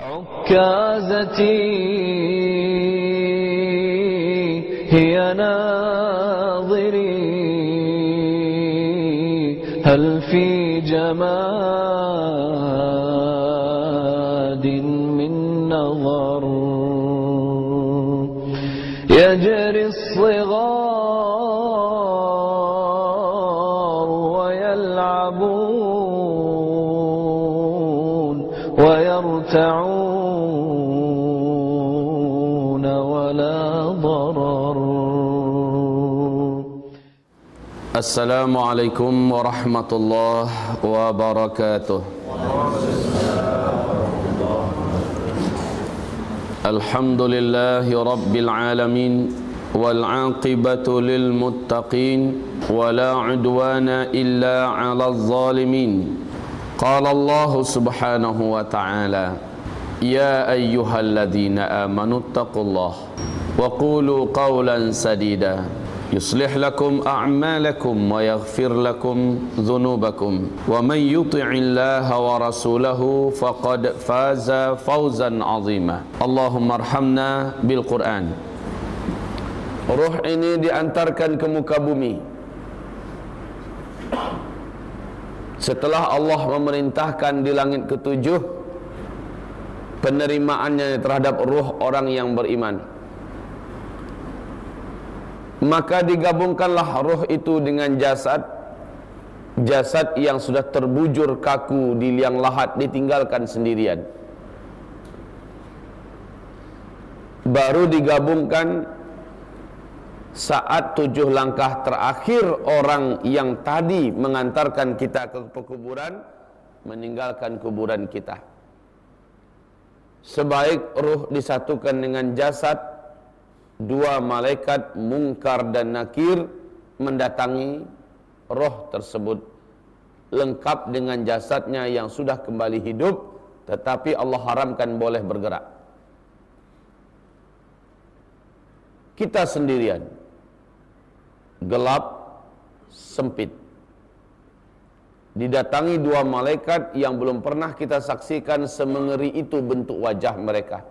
عكازتي هي ناظري. هل في جماد السلام عليكم ورحمة الله وبركاته. الحمد لله رب العالمين والعاقبة للمتقين ولا عدوان إلا على الظالمين. قال الله سبحانه وتعالى يا أيها الذين آمنوا اتقوا الله وقولوا قولا سديدا. يصلح لكم أعمالكم ويغفر لكم ذنوبكم ومن يطع الله ورسوله فقد فاز فوزا عظيما اللهم ارحمنا بالقرآن Ruh ini diantarkan ke muka bumi Setelah Allah memerintahkan di langit ketujuh Penerimaannya terhadap ruh orang yang beriman Maka digabungkanlah ruh itu dengan jasad Jasad yang sudah terbujur kaku di liang lahat ditinggalkan sendirian Baru digabungkan saat tujuh langkah terakhir orang yang tadi mengantarkan kita ke pekuburan meninggalkan kuburan kita. Sebaik ruh disatukan dengan jasad, dua malaikat mungkar dan nakir mendatangi roh tersebut lengkap dengan jasadnya yang sudah kembali hidup tetapi Allah haramkan boleh bergerak. Kita sendirian gelap, sempit. Didatangi dua malaikat yang belum pernah kita saksikan semengeri itu bentuk wajah mereka.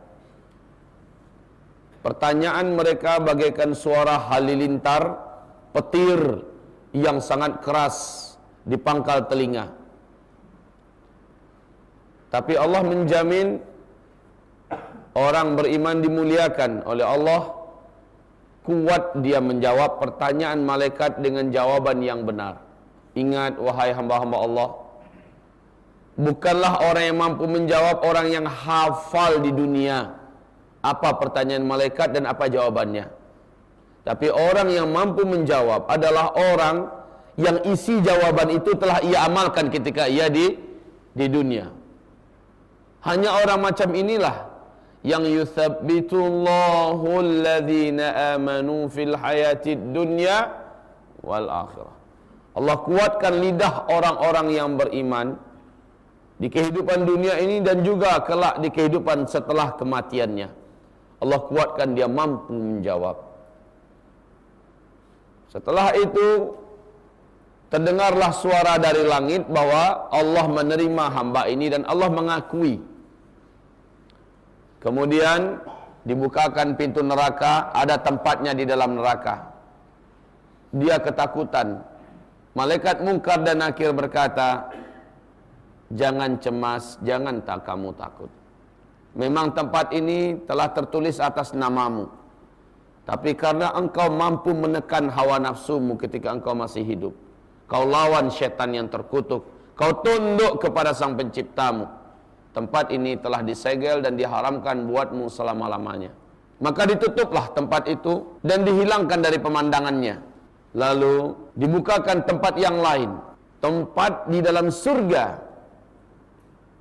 Pertanyaan mereka bagaikan suara halilintar, petir yang sangat keras di pangkal telinga. Tapi Allah menjamin orang beriman dimuliakan oleh Allah kuat dia menjawab pertanyaan malaikat dengan jawaban yang benar. Ingat wahai hamba-hamba Allah, bukanlah orang yang mampu menjawab orang yang hafal di dunia apa pertanyaan malaikat dan apa jawabannya. Tapi orang yang mampu menjawab adalah orang yang isi jawaban itu telah ia amalkan ketika ia di di dunia. Hanya orang macam inilah yang yuthabbitullahu alladhina amanu fil hayatid dunya wal akhirah. Allah kuatkan lidah orang-orang yang beriman di kehidupan dunia ini dan juga kelak di kehidupan setelah kematiannya. Allah kuatkan dia mampu menjawab. Setelah itu terdengarlah suara dari langit bahwa Allah menerima hamba ini dan Allah mengakui Kemudian dibukakan pintu neraka, ada tempatnya di dalam neraka. Dia ketakutan. Malaikat mungkar dan nakir berkata, Jangan cemas, jangan tak kamu takut. Memang tempat ini telah tertulis atas namamu. Tapi karena engkau mampu menekan hawa nafsumu ketika engkau masih hidup. Kau lawan setan yang terkutuk. Kau tunduk kepada sang penciptamu tempat ini telah disegel dan diharamkan buatmu selama-lamanya. Maka ditutuplah tempat itu dan dihilangkan dari pemandangannya. Lalu dibukakan tempat yang lain, tempat di dalam surga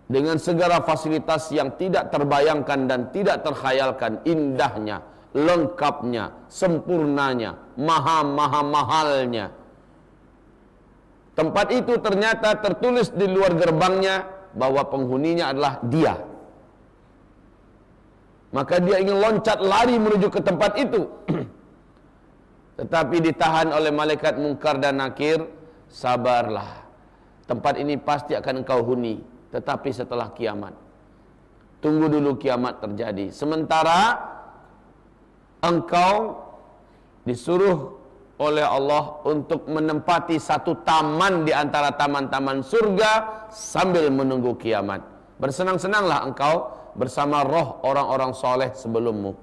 dengan segala fasilitas yang tidak terbayangkan dan tidak terkhayalkan indahnya, lengkapnya, sempurnanya, maha-maha mahalnya. Tempat itu ternyata tertulis di luar gerbangnya bahwa penghuninya adalah dia. Maka dia ingin loncat lari menuju ke tempat itu. Tetapi ditahan oleh malaikat mungkar dan nakir, sabarlah. Tempat ini pasti akan engkau huni, tetapi setelah kiamat. tunggu dulu kiamat terjadi. Sementara engkau disuruh oleh Allah untuk menempati satu taman di antara taman-taman surga sambil menunggu kiamat. Bersenang-senanglah engkau bersama roh orang-orang soleh sebelummu.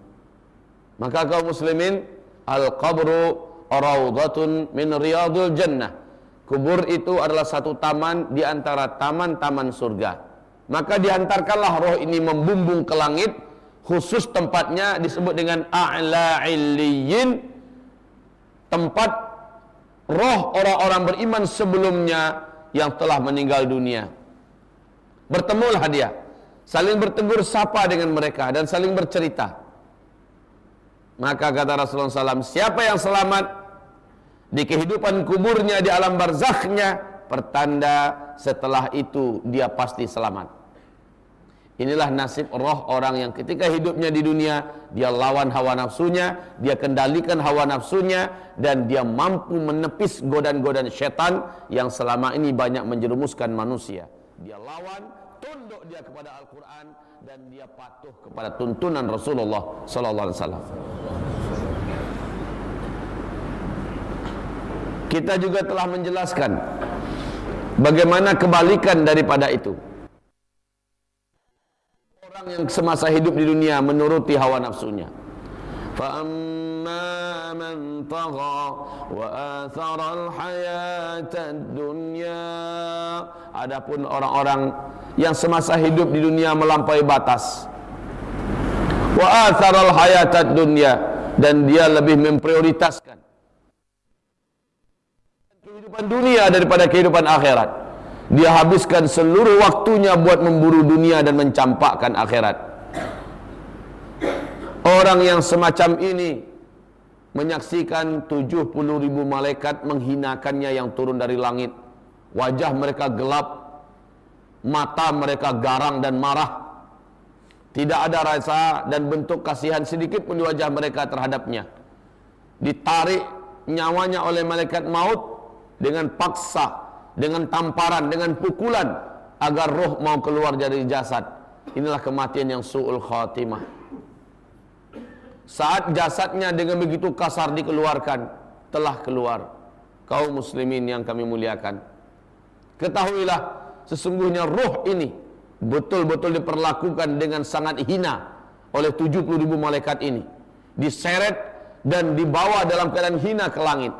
Maka kaum muslimin, al-qabru rawdatun min riyadul jannah. Kubur itu adalah satu taman di antara taman-taman surga. Maka diantarkanlah roh ini membumbung ke langit, khusus tempatnya disebut dengan a'la illiyin, tempat roh orang-orang beriman sebelumnya yang telah meninggal dunia. Bertemulah dia, saling bertegur sapa dengan mereka dan saling bercerita. Maka kata Rasulullah SAW, siapa yang selamat di kehidupan kuburnya di alam barzakhnya, pertanda setelah itu dia pasti selamat. Inilah nasib roh orang yang ketika hidupnya di dunia dia lawan hawa nafsunya, dia kendalikan hawa nafsunya dan dia mampu menepis godaan-godaan setan yang selama ini banyak menjerumuskan manusia. Dia lawan, tunduk dia kepada Al-Qur'an dan dia patuh kepada tuntunan Rasulullah sallallahu alaihi wasallam. Kita juga telah menjelaskan bagaimana kebalikan daripada itu orang yang semasa hidup di dunia menuruti hawa nafsunya. فَأَمَّا مَنْ طَغَى وَآثَرَ الْحَيَاةَ الدُّنْيَا Adapun orang-orang yang semasa hidup di dunia melampaui batas. وَآثَرَ الْحَيَاةَ الدُّنْيَا Dan dia lebih memprioritaskan kehidupan dunia daripada kehidupan akhirat dia habiskan seluruh waktunya buat memburu dunia dan mencampakkan akhirat. Orang yang semacam ini menyaksikan 70 ribu malaikat menghinakannya yang turun dari langit. Wajah mereka gelap, mata mereka garang dan marah. Tidak ada rasa dan bentuk kasihan sedikit pun di wajah mereka terhadapnya. Ditarik nyawanya oleh malaikat maut dengan paksa dengan tamparan, dengan pukulan agar roh mau keluar dari jasad. Inilah kematian yang su'ul khatimah. Saat jasadnya dengan begitu kasar dikeluarkan, telah keluar. Kaum muslimin yang kami muliakan. Ketahuilah, sesungguhnya roh ini betul-betul diperlakukan dengan sangat hina oleh 70 ribu malaikat ini. Diseret dan dibawa dalam keadaan hina ke langit.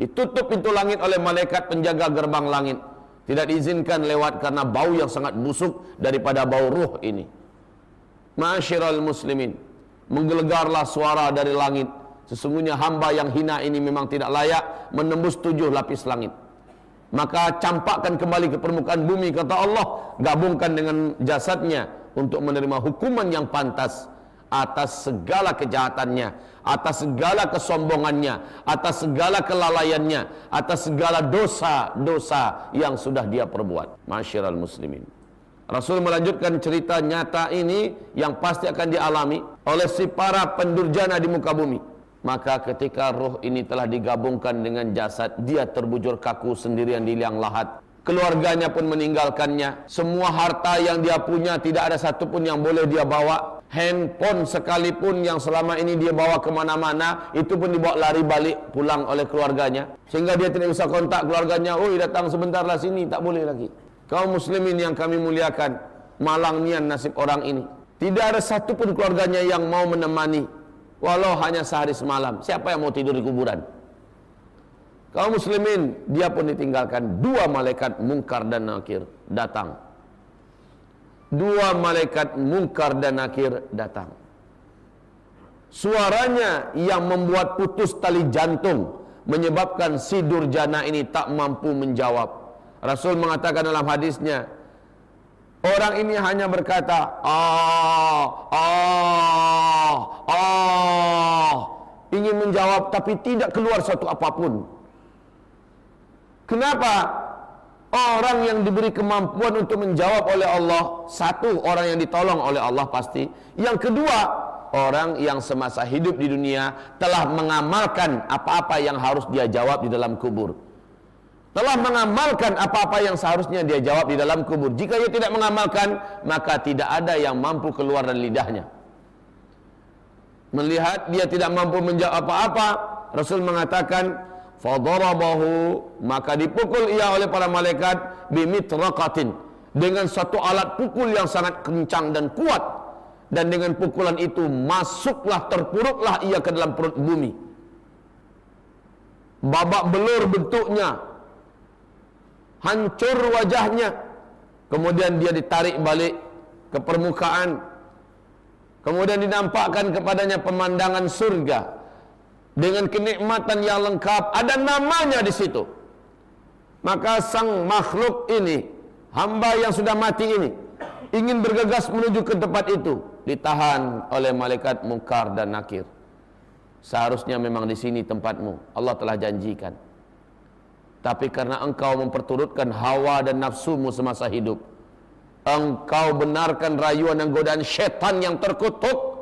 Ditutup pintu langit oleh malaikat penjaga gerbang langit. Tidak diizinkan lewat karena bau yang sangat busuk daripada bau ruh ini. Ma'asyiral muslimin. Menggelegarlah suara dari langit. Sesungguhnya hamba yang hina ini memang tidak layak menembus tujuh lapis langit. Maka campakkan kembali ke permukaan bumi kata Allah, gabungkan dengan jasadnya untuk menerima hukuman yang pantas atas segala kejahatannya, atas segala kesombongannya, atas segala kelalaiannya, atas segala dosa-dosa yang sudah dia perbuat. Masyiral muslimin. Rasul melanjutkan cerita nyata ini yang pasti akan dialami oleh si para pendurjana di muka bumi. Maka ketika roh ini telah digabungkan dengan jasad, dia terbujur kaku sendirian di liang lahat. Keluarganya pun meninggalkannya. Semua harta yang dia punya tidak ada satupun yang boleh dia bawa handphone sekalipun yang selama ini dia bawa ke mana-mana itu pun dibawa lari balik pulang oleh keluarganya. Sehingga dia tidak bisa kontak keluarganya oh datang sebentarlah sini. Tak boleh lagi. Kaum muslimin yang kami muliakan malang nian nasib orang ini. Tidak ada satu pun keluarganya yang mau menemani walau hanya sehari semalam. Siapa yang mau tidur di kuburan? Kaum muslimin dia pun ditinggalkan. Dua malaikat mungkar dan nakir datang dua malaikat mungkar dan nakir datang. Suaranya yang membuat putus tali jantung menyebabkan si durjana ini tak mampu menjawab. Rasul mengatakan dalam hadisnya, orang ini hanya berkata, ah, ah, ah, ingin menjawab tapi tidak keluar satu apa pun. Kenapa? Orang yang diberi kemampuan untuk menjawab oleh Allah Satu, orang yang ditolong oleh Allah pasti Yang kedua, orang yang semasa hidup di dunia Telah mengamalkan apa-apa yang harus dia jawab di dalam kubur telah mengamalkan apa-apa yang seharusnya dia jawab di dalam kubur. Jika ia tidak mengamalkan, maka tidak ada yang mampu keluar dari lidahnya. Melihat dia tidak mampu menjawab apa-apa, Rasul mengatakan, "Fadarabahu", maka dipukul ia oleh para malaikat bimitraqatin dengan satu alat pukul yang sangat kencang dan kuat. Dan dengan pukulan itu masuklah terpuruklah ia ke dalam perut bumi. Babak belur bentuknya, hancur wajahnya kemudian dia ditarik balik ke permukaan kemudian dinampakkan kepadanya pemandangan surga dengan kenikmatan yang lengkap ada namanya di situ. Maka sang makhluk ini hamba yang sudah mati ini ingin bergegas menuju ke tempat itu. Ditahan oleh malaikat mungkar dan nakir. Seharusnya memang di sini tempatmu. Allah telah janjikan. Tapi karena engkau memperturutkan hawa dan nafsumu semasa hidup Engkau benarkan rayuan dan godaan syaitan yang terkutuk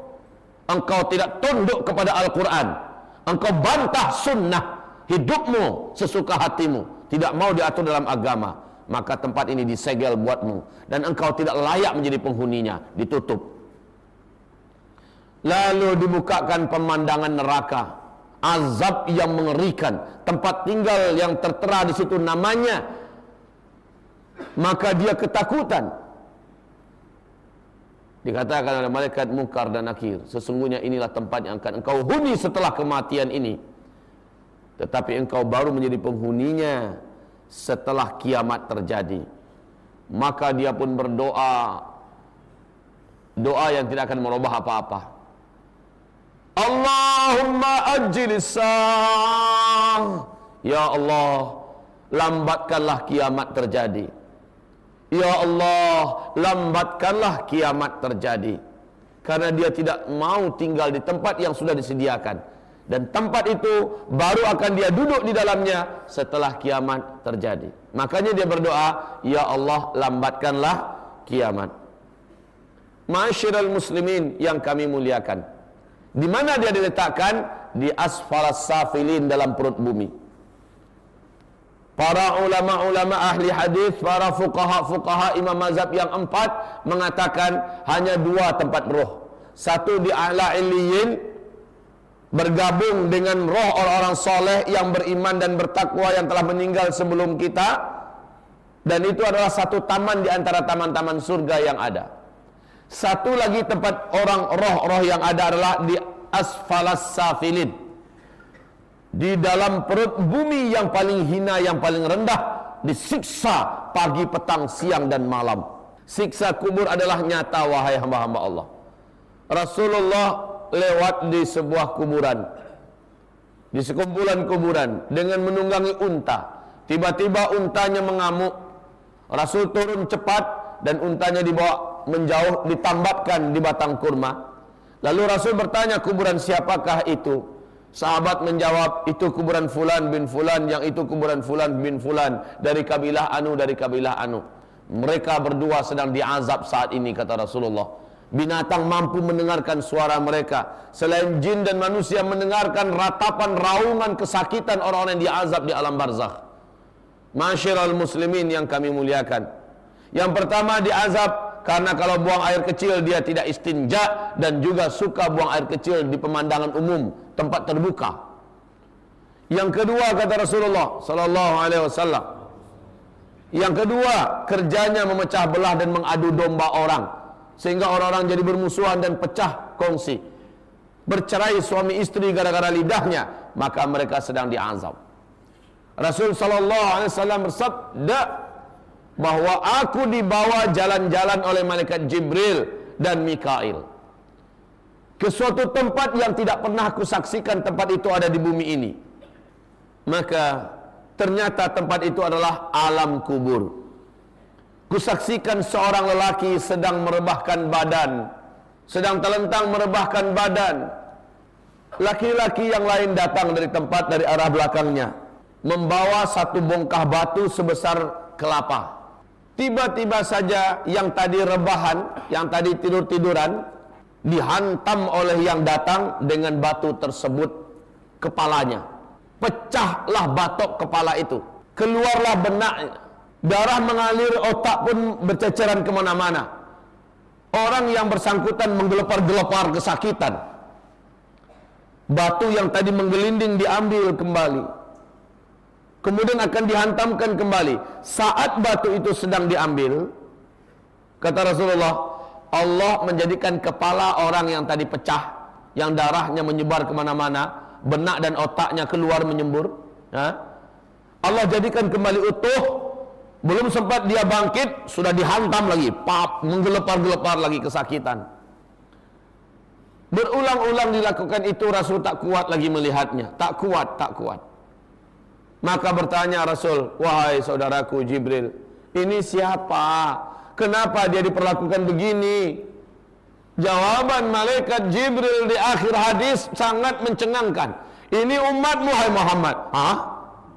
Engkau tidak tunduk kepada Al-Quran Engkau bantah sunnah Hidupmu sesuka hatimu. Tidak mau diatur dalam agama. Maka tempat ini disegel buatmu. Dan engkau tidak layak menjadi penghuninya. Ditutup. Lalu dibukakan pemandangan neraka. Azab yang mengerikan, tempat tinggal yang tertera di situ namanya, maka dia ketakutan. Dikatakan oleh malaikat mungkar dan nakir, sesungguhnya inilah tempat yang akan engkau huni setelah kematian ini. Tetapi engkau baru menjadi penghuninya setelah kiamat terjadi. Maka dia pun berdoa doa yang tidak akan merubah apa-apa. Allahumma ajlis Ya Allah Lambatkanlah kiamat terjadi Ya Allah Lambatkanlah kiamat terjadi. Karena dia tidak mau tinggal di tempat yang sudah disediakan. Dan tempat itu baru akan dia duduk di dalamnya Setelah kiamat terjadi. Makanya dia berdoa Ya Allah lambatkanlah kiamat. Masyiral muslimin yang kami muliakan. Di mana dia diletakkan? Di asfalas safilin dalam perut bumi. Para ulama-ulama ahli hadis, para fuqaha-fuqaha imam mazhab yang empat mengatakan hanya dua tempat roh. Satu di a'la illiyin bergabung dengan roh orang-orang soleh yang beriman dan bertakwa yang telah meninggal sebelum kita dan itu adalah satu taman di antara taman-taman surga yang ada. Satu lagi tempat orang roh-roh yang ada adalah di asfalas safilin. Di dalam perut bumi yang paling hina, yang paling rendah, disiksa pagi, petang, siang dan malam. Siksa kubur adalah nyata wahai hamba-hamba Allah. Rasulullah lewat di sebuah kuburan. Di sekumpulan kuburan dengan menunggangi unta. Tiba-tiba untanya mengamuk. Rasul turun cepat dan untanya dibawa menjauh ditambatkan di batang kurma. Lalu Rasul bertanya kuburan siapakah itu? Sahabat menjawab itu kuburan fulan bin fulan yang itu kuburan fulan bin fulan dari kabilah anu dari kabilah anu. Mereka berdua sedang diazab saat ini kata Rasulullah. Binatang mampu mendengarkan suara mereka Selain jin dan manusia mendengarkan ratapan raungan kesakitan orang-orang yang diazab di alam barzakh Masyiral muslimin yang kami muliakan Yang pertama diazab karena kalau buang air kecil dia tidak istinja dan juga suka buang air kecil di pemandangan umum, tempat terbuka. Yang kedua kata Rasulullah sallallahu alaihi wasallam. Yang kedua, kerjanya memecah belah dan mengadu domba orang sehingga orang-orang jadi bermusuhan dan pecah kongsi. Bercerai suami istri gara-gara lidahnya, maka mereka sedang diazab. Rasul sallallahu alaihi wasallam bersabda, bahwa aku dibawa jalan-jalan oleh malaikat Jibril dan Mikail. Ke suatu tempat yang tidak pernah aku saksikan tempat itu ada di bumi ini. Maka ternyata tempat itu adalah alam kubur. Kusaksikan seorang lelaki sedang merebahkan badan sedang telentang merebahkan badan. Laki-laki yang lain datang dari tempat dari arah belakangnya membawa satu bongkah batu sebesar kelapa Tiba-tiba saja yang tadi rebahan, yang tadi tidur-tiduran, dihantam oleh yang datang dengan batu tersebut kepalanya. Pecahlah batok kepala itu. keluarlah benak, darah mengalir, otak pun berceceran ke mana-mana. Orang yang bersangkutan menggelepar-gelepar kesakitan. Batu yang tadi menggelinding diambil kembali. Kemudian akan dihantamkan kembali. Saat batu itu sedang diambil, kata Rasulullah, Allah menjadikan kepala orang yang tadi pecah, yang darahnya menyebar ke mana-mana, benak dan otaknya keluar menyembur. Ya. Allah jadikan kembali utuh, belum sempat dia bangkit, sudah dihantam lagi, pap, menggelepar-gelepar lagi kesakitan. Berulang-ulang dilakukan itu Rasul tak kuat lagi melihatnya, tak kuat, tak kuat. Maka bertanya Rasul, wahai saudaraku Jibril, ini siapa? Kenapa dia diperlakukan begini? Jawaban malaikat Jibril di akhir hadis sangat mencengangkan. Ini umatmu hai Muhammad. Hah?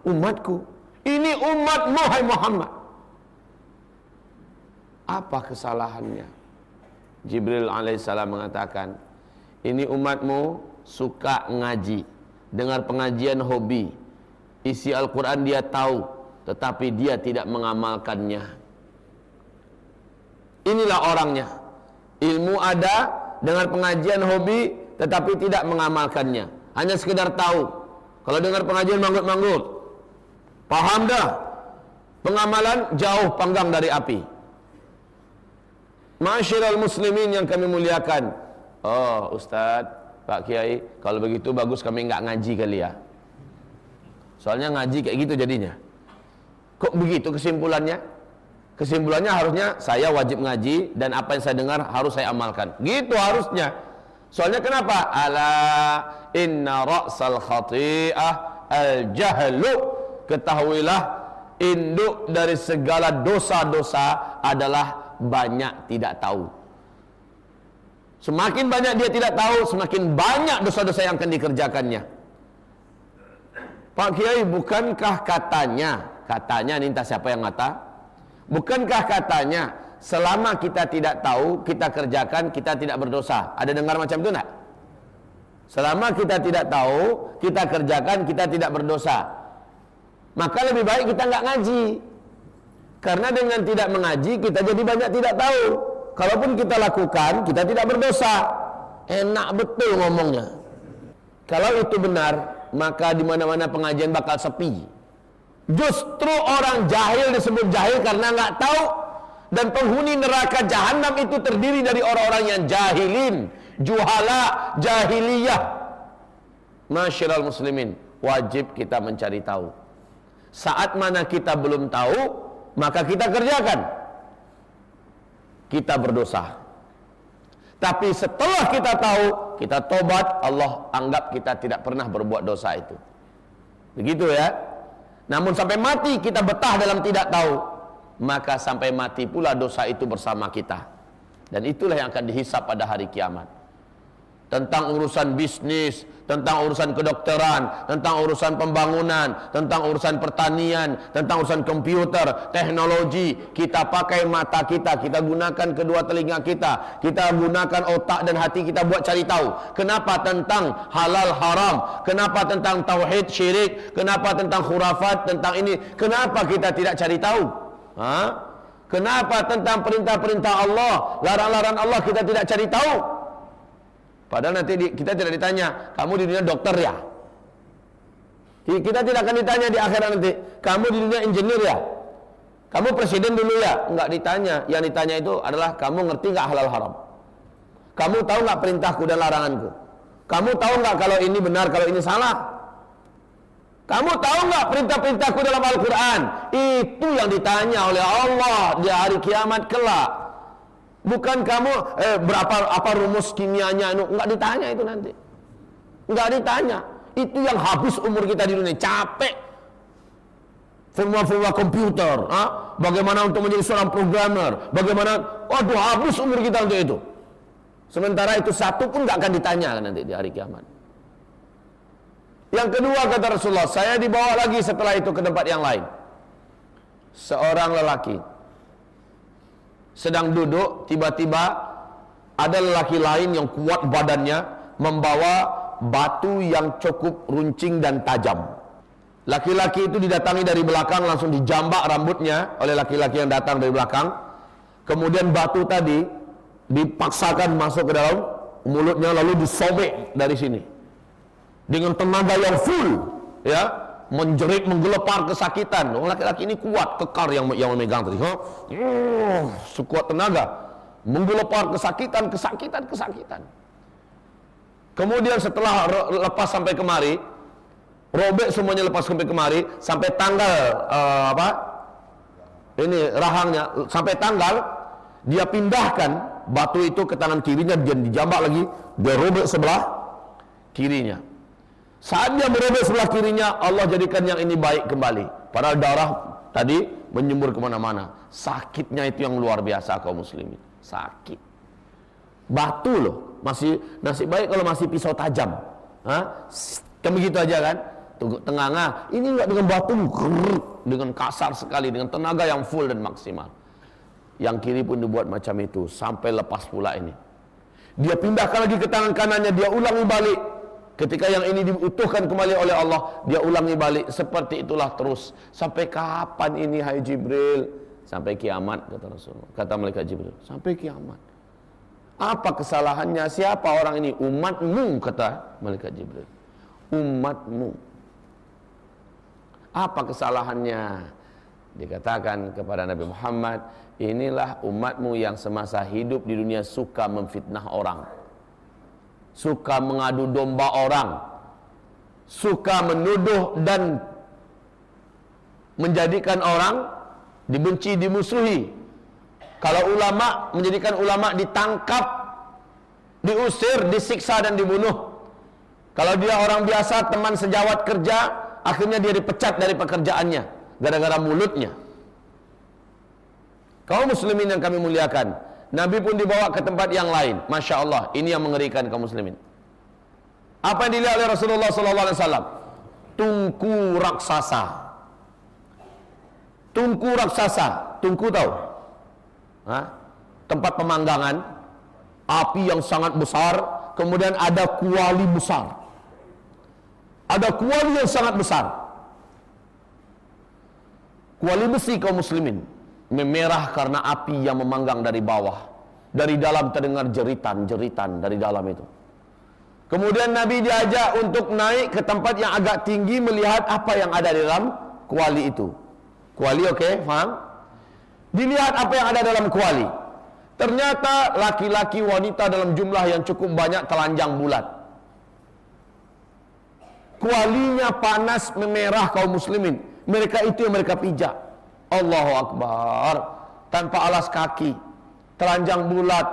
Umatku. Ini umatmu hai Muhammad. Apa kesalahannya? Jibril alaihissalam mengatakan, ini umatmu suka ngaji, dengar pengajian hobi, isi Al-Quran dia tahu tetapi dia tidak mengamalkannya. Inilah orangnya. Ilmu ada dengan pengajian hobi tetapi tidak mengamalkannya. Hanya sekedar tahu. Kalau dengar pengajian manggut-manggut. Paham dah? Pengamalan jauh panggang dari api. Masyiral muslimin yang kami muliakan. Oh Ustaz, Pak Kiai Kalau begitu bagus kami nggak ngaji kali ya Soalnya ngaji kayak gitu jadinya. Kok begitu kesimpulannya? Kesimpulannya harusnya saya wajib ngaji dan apa yang saya dengar harus saya amalkan. Gitu harusnya. Soalnya kenapa? Ala inna ra'sal khati'ah al-jahlu. Ketahuilah induk dari segala dosa-dosa adalah banyak tidak tahu. Semakin banyak dia tidak tahu, semakin banyak dosa-dosa yang akan dikerjakannya. Pak Kiai bukankah katanya Katanya ini entah siapa yang kata Bukankah katanya Selama kita tidak tahu Kita kerjakan kita tidak berdosa? Ada dengar macam itu enggak? Selama kita tidak tahu Kita kerjakan kita tidak berdosa. Maka lebih baik kita enggak ngaji. Karena dengan tidak mengaji Kita jadi banyak tidak tahu. Kalaupun kita lakukan Kita tidak berdosa. Enak betul ngomongnya. Kalau itu benar maka di mana-mana pengajian bakal sepi. Justru orang jahil disebut jahil karena nggak tahu dan penghuni neraka jahanam itu terdiri dari orang-orang yang jahilin, juhala, jahiliyah. Masyiral muslimin, wajib kita mencari tahu. Saat mana kita belum tahu, maka kita kerjakan. Kita berdosa. Tapi setelah kita tahu, kita tobat, Allah anggap kita tidak pernah berbuat dosa itu. Begitu ya. Namun sampai mati kita betah dalam tidak tahu, maka sampai mati pula dosa itu bersama kita. Dan itulah yang akan dihisap pada hari kiamat tentang urusan bisnis, tentang urusan kedokteran, tentang urusan pembangunan, tentang urusan pertanian, tentang urusan komputer, teknologi. Kita pakai mata kita, kita gunakan kedua telinga kita, kita gunakan otak dan hati kita buat cari tahu. Kenapa tentang halal haram? Kenapa tentang tauhid syirik? Kenapa tentang khurafat? Tentang ini? Kenapa kita tidak cari tahu? Ha? Kenapa tentang perintah-perintah Allah, larang-larang Allah kita tidak cari tahu? Padahal nanti di, kita tidak ditanya, kamu di dunia dokter ya? Kita tidak akan ditanya di akhirat nanti, kamu di dunia engineer ya? Kamu presiden dulu ya? Enggak ditanya. Yang ditanya itu adalah kamu ngerti nggak halal haram? Kamu tahu nggak perintahku dan laranganku? Kamu tahu nggak kalau ini benar, kalau ini salah? Kamu tahu nggak perintah-perintahku dalam Al-Quran? Itu yang ditanya oleh Allah di hari kiamat kelak. Bukan kamu eh, berapa apa rumus kimianya itu enggak ditanya itu nanti. Enggak ditanya. Itu yang habis umur kita di dunia, capek. Formula-formula komputer, ah? bagaimana untuk menjadi seorang programmer, bagaimana, waduh habis umur kita untuk itu. Sementara itu satu pun enggak akan ditanya nanti di hari kiamat. Yang kedua kata Rasulullah, saya dibawa lagi setelah itu ke tempat yang lain. Seorang lelaki sedang duduk tiba-tiba ada lelaki lain yang kuat badannya membawa batu yang cukup runcing dan tajam Laki-laki itu didatangi dari belakang langsung dijambak rambutnya oleh laki-laki yang datang dari belakang. Kemudian batu tadi dipaksakan masuk ke dalam mulutnya lalu disobek dari sini. Dengan tenaga yang full, ya, menjerit menggelepar kesakitan. Orang laki-laki ini kuat, kekar yang yang memegang tadi. Huh? Oh, sekuat tenaga menggelepar kesakitan, kesakitan, kesakitan. Kemudian setelah lepas sampai kemari, robek semuanya lepas sampai kemari sampai tanggal uh, apa ini rahangnya sampai tanggal dia pindahkan batu itu ke tangan kirinya dan dijambak lagi dia robek sebelah kirinya saat dia merobek sebelah kirinya Allah jadikan yang ini baik kembali. Padahal darah tadi menyembur ke mana-mana. Sakitnya itu yang luar biasa kaum muslimin. Sakit. Batu loh. Masih nasib baik kalau masih pisau tajam. Hah? kan begitu aja kan? Tengah-tengah ini enggak dengan batu dengan kasar sekali dengan tenaga yang full dan maksimal. Yang kiri pun dibuat macam itu sampai lepas pula ini. Dia pindahkan lagi ke tangan kanannya dia ulangi balik ketika yang ini diutuhkan kembali oleh Allah dia ulangi balik seperti itulah terus. Sampai kapan ini hai Jibril? Sampai kiamat kata Rasulullah. Kata malaikat Jibril sampai kiamat. Apa kesalahannya? Siapa orang ini? Umatmu kata malaikat Jibril. Umatmu. Apa kesalahannya? Dikatakan kepada Nabi Muhammad, inilah umatmu yang semasa hidup di dunia suka memfitnah orang. Suka mengadu domba orang. Suka menuduh dan menjadikan orang dibenci, dimusuhi. Kalau ulama menjadikan ulama ditangkap, diusir, disiksa dan dibunuh. Kalau dia orang biasa, teman sejawat kerja, akhirnya dia dipecat dari pekerjaannya gara-gara mulutnya. Kaum muslimin yang kami muliakan, Nabi pun dibawa ke tempat yang lain. Masya Allah, ini yang mengerikan kaum muslimin. Apa yang dilihat oleh Rasulullah wasallam? Tungku raksasa. Tungku raksasa, tungku tahu? Tempat pemanggangan, api yang sangat besar, kemudian ada kuali besar ada kuali yang sangat besar. Kuali besi kaum muslimin memerah karena api yang memanggang dari bawah. Dari dalam terdengar jeritan-jeritan dari dalam itu. Kemudian Nabi diajak untuk naik ke tempat yang agak tinggi melihat apa yang ada di dalam kuali itu. Kuali oke, okay, faham? Dilihat apa yang ada dalam kuali. Ternyata laki-laki wanita dalam jumlah yang cukup banyak telanjang bulat kualinya panas memerah kaum muslimin mereka itu yang mereka pijak Allahu Akbar. Tanpa alas kaki telanjang bulat.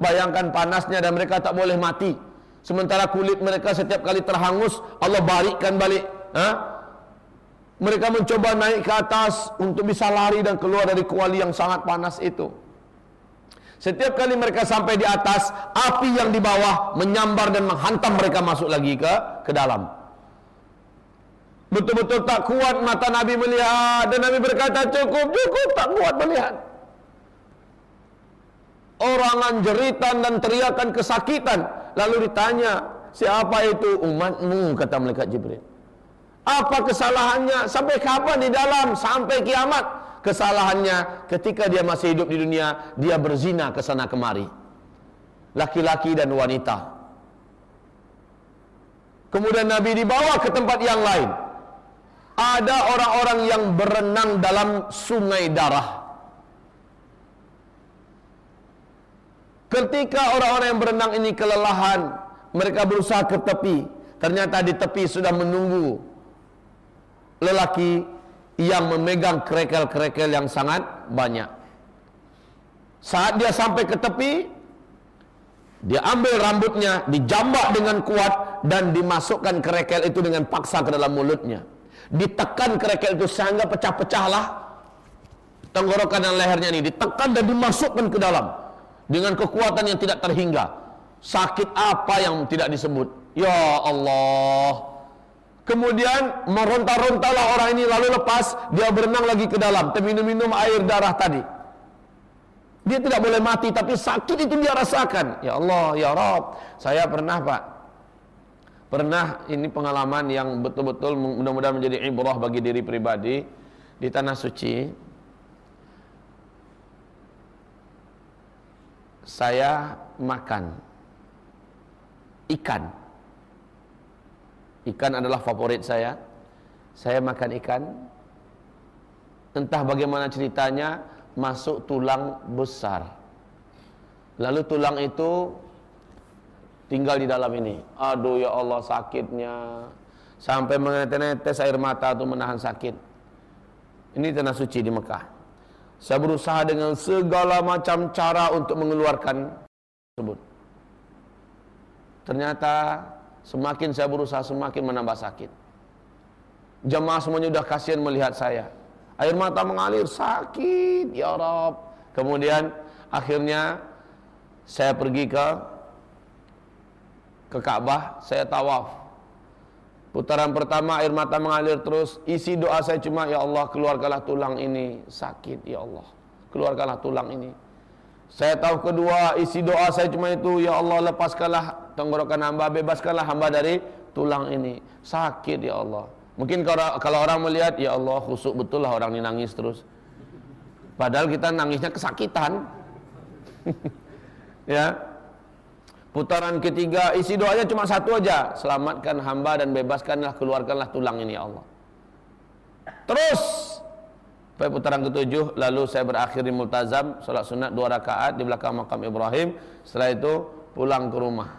Bayangkan panasnya dan mereka tak boleh mati. Sementara kulit mereka setiap kali terhangus Allah balikkan balik. Ha? mereka mencoba naik ke atas untuk bisa lari dan keluar dari kuali yang sangat panas itu. Setiap kali mereka sampai di atas, api yang di bawah menyambar dan menghantam mereka masuk lagi ke ke dalam. Betul-betul tak kuat mata Nabi melihat. Dan Nabi berkata cukup, cukup tak kuat melihat. Orangan jeritan dan teriakan kesakitan. Lalu ditanya Siapa itu? Umatmu kata malaikat Jibril. Apa kesalahannya? Sampai kapan di dalam? Sampai kiamat. Kesalahannya ketika dia masih hidup di dunia Dia berzina ke sana kemari. Laki-laki dan wanita. Kemudian Nabi dibawa ke tempat yang lain ada orang-orang yang berenang dalam sungai darah. Ketika orang-orang yang berenang ini kelelahan, mereka berusaha ke tepi. Ternyata di tepi sudah menunggu lelaki yang memegang kerekel-kerekel yang sangat banyak. Saat dia sampai ke tepi, dia ambil rambutnya, dijambak dengan kuat dan dimasukkan kerekel itu dengan paksa ke dalam mulutnya ditekan kerikil itu sehingga pecah-pecahlah. Tenggorokan dan lehernya ini ditekan dan dimasukkan ke dalam. Dengan kekuatan yang tidak terhingga. Sakit apa yang tidak disebut? Ya Allah. Kemudian meronta-rontalah orang ini lalu lepas dia berenang lagi ke dalam. Terminum-minum air darah tadi. Dia tidak boleh mati tapi sakit itu dia rasakan. Ya Allah ya Rob saya pernah Pak Pernah ini pengalaman yang betul-betul mudah-mudahan menjadi ibrah bagi diri pribadi di tanah suci. Saya makan ikan. Ikan adalah favorit saya. Saya makan ikan. Entah bagaimana ceritanya masuk tulang besar. Lalu tulang itu tinggal di dalam ini. Aduh ya Allah sakitnya. Sampai menetes air mata itu menahan sakit. Ini tanah suci di Mekah. Saya berusaha dengan segala macam cara untuk mengeluarkan tersebut. Ternyata semakin saya berusaha semakin menambah sakit. Jemaah semuanya sudah kasihan melihat saya. Air mata mengalir sakit ya Rob. Kemudian akhirnya saya pergi ke ke Ka'bah, saya tawaf. Putaran pertama air mata mengalir terus, isi doa saya cuma ya Allah keluarkanlah tulang ini, sakit ya Allah. Keluarkanlah tulang ini. Saya tahu kedua isi doa saya cuma itu ya Allah lepaskanlah tenggorokan hamba, bebaskanlah hamba dari tulang ini. Sakit ya Allah. Mungkin kalau, kalau orang melihat ya Allah khusuk betul lah orang ini nangis terus. Padahal kita nangisnya kesakitan. ya. Putaran ketiga isi doanya cuma satu aja, selamatkan hamba dan bebaskanlah keluarkanlah tulang ini ya Allah. Terus sampai putaran ketujuh lalu saya berakhir di multazam salat sunat dua rakaat di belakang makam Ibrahim. Setelah itu pulang ke rumah.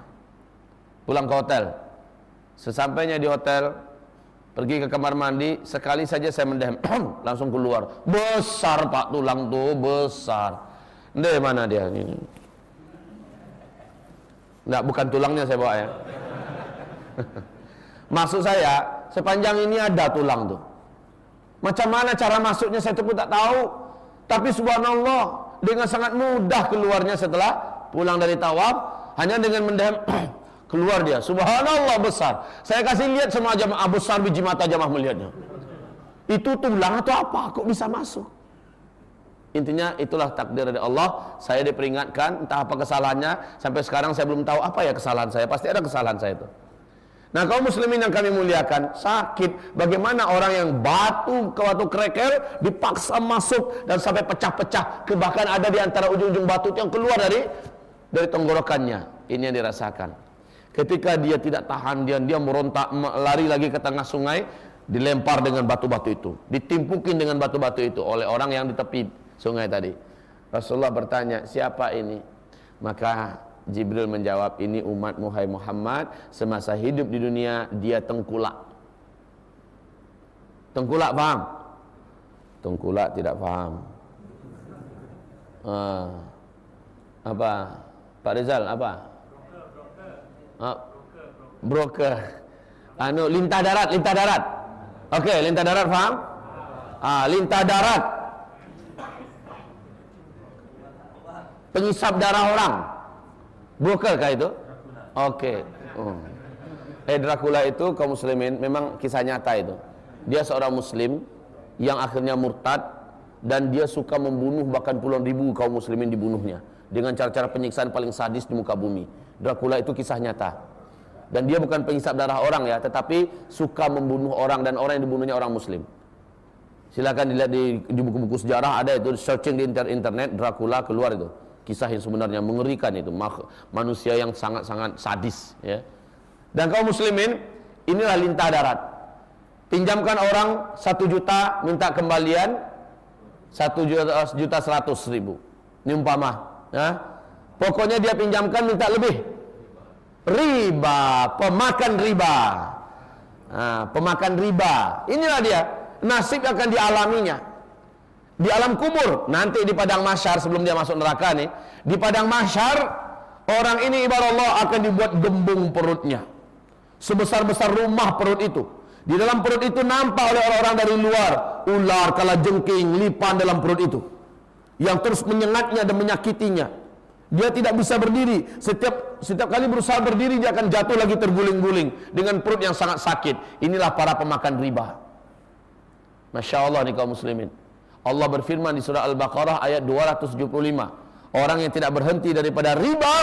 Pulang ke hotel. Sesampainya di hotel pergi ke kamar mandi sekali saja saya mendem langsung keluar besar pak tulang tuh besar Ndeh mana dia ini Enggak, bukan tulangnya saya bawa ya. Maksud saya, sepanjang ini ada tulang tuh. Macam mana cara masuknya saya pun tak tahu. Tapi subhanallah, dengan sangat mudah keluarnya setelah pulang dari tawaf, hanya dengan mendem keluar dia. Subhanallah besar. Saya kasih lihat semua jamaah besar biji mata jamaah melihatnya. Itu tulang atau apa? Kok bisa masuk? Intinya itulah takdir dari Allah. Saya diperingatkan, entah apa kesalahannya. Sampai sekarang saya belum tahu apa ya kesalahan saya. Pasti ada kesalahan saya itu. Nah kaum muslimin yang kami muliakan Sakit Bagaimana orang yang batu ke batu krekel Dipaksa masuk dan sampai pecah-pecah Bahkan ada di antara ujung-ujung batu yang keluar dari dari tenggorokannya Ini yang dirasakan Ketika dia tidak tahan Dia, dia merontak lari lagi ke tengah sungai Dilempar dengan batu-batu itu Ditimpukin dengan batu-batu itu Oleh orang yang di tepi sungai tadi. Rasulullah bertanya, siapa ini? Maka Jibril menjawab, ini umat Muhai Muhammad, semasa hidup di dunia dia tengkulak. Tengkulak paham? Tengkulak tidak paham. Uh, apa? Pak Rizal apa? Uh, broker. Anu lintah darat, lintah darat. Oke, okay, lintah darat paham? Ah, lintah darat pengisap darah orang. Broker kah itu? Oke. Okay. Oh. Eh Dracula itu kaum muslimin memang kisah nyata itu. Dia seorang muslim yang akhirnya murtad dan dia suka membunuh bahkan puluhan ribu kaum muslimin dibunuhnya dengan cara-cara penyiksaan paling sadis di muka bumi. Dracula itu kisah nyata. Dan dia bukan pengisap darah orang ya, tetapi suka membunuh orang dan orang yang dibunuhnya orang muslim. Silakan dilihat di, di buku-buku sejarah ada itu searching di internet Dracula keluar itu kisah yang sebenarnya mengerikan itu. Manusia yang sangat-sangat sadis ya. Dan kaum muslimin inilah lintah darat. Pinjamkan orang satu juta minta kembalian satu juta, juta seratus ribu. Ini umpama ya. pokoknya dia pinjamkan minta lebih. Riba pemakan riba. Nah, pemakan riba. Inilah dia nasib akan dialaminya di alam kubur. Nanti di padang masyar sebelum dia masuk neraka nih di padang masyar orang ini ibarat Allah akan dibuat gembung perutnya. Sebesar-besar rumah perut itu. Di dalam perut itu nampak oleh orang-orang dari luar ular kala jengking lipan dalam perut itu. Yang terus menyengatnya dan menyakitinya. Dia tidak bisa berdiri. Setiap setiap kali berusaha berdiri dia akan jatuh lagi terguling-guling dengan perut yang sangat sakit. Inilah para pemakan riba. Masya Allah nih kaum muslimin Allah berfirman di surah Al-Baqarah ayat 275. Orang yang tidak berhenti daripada riba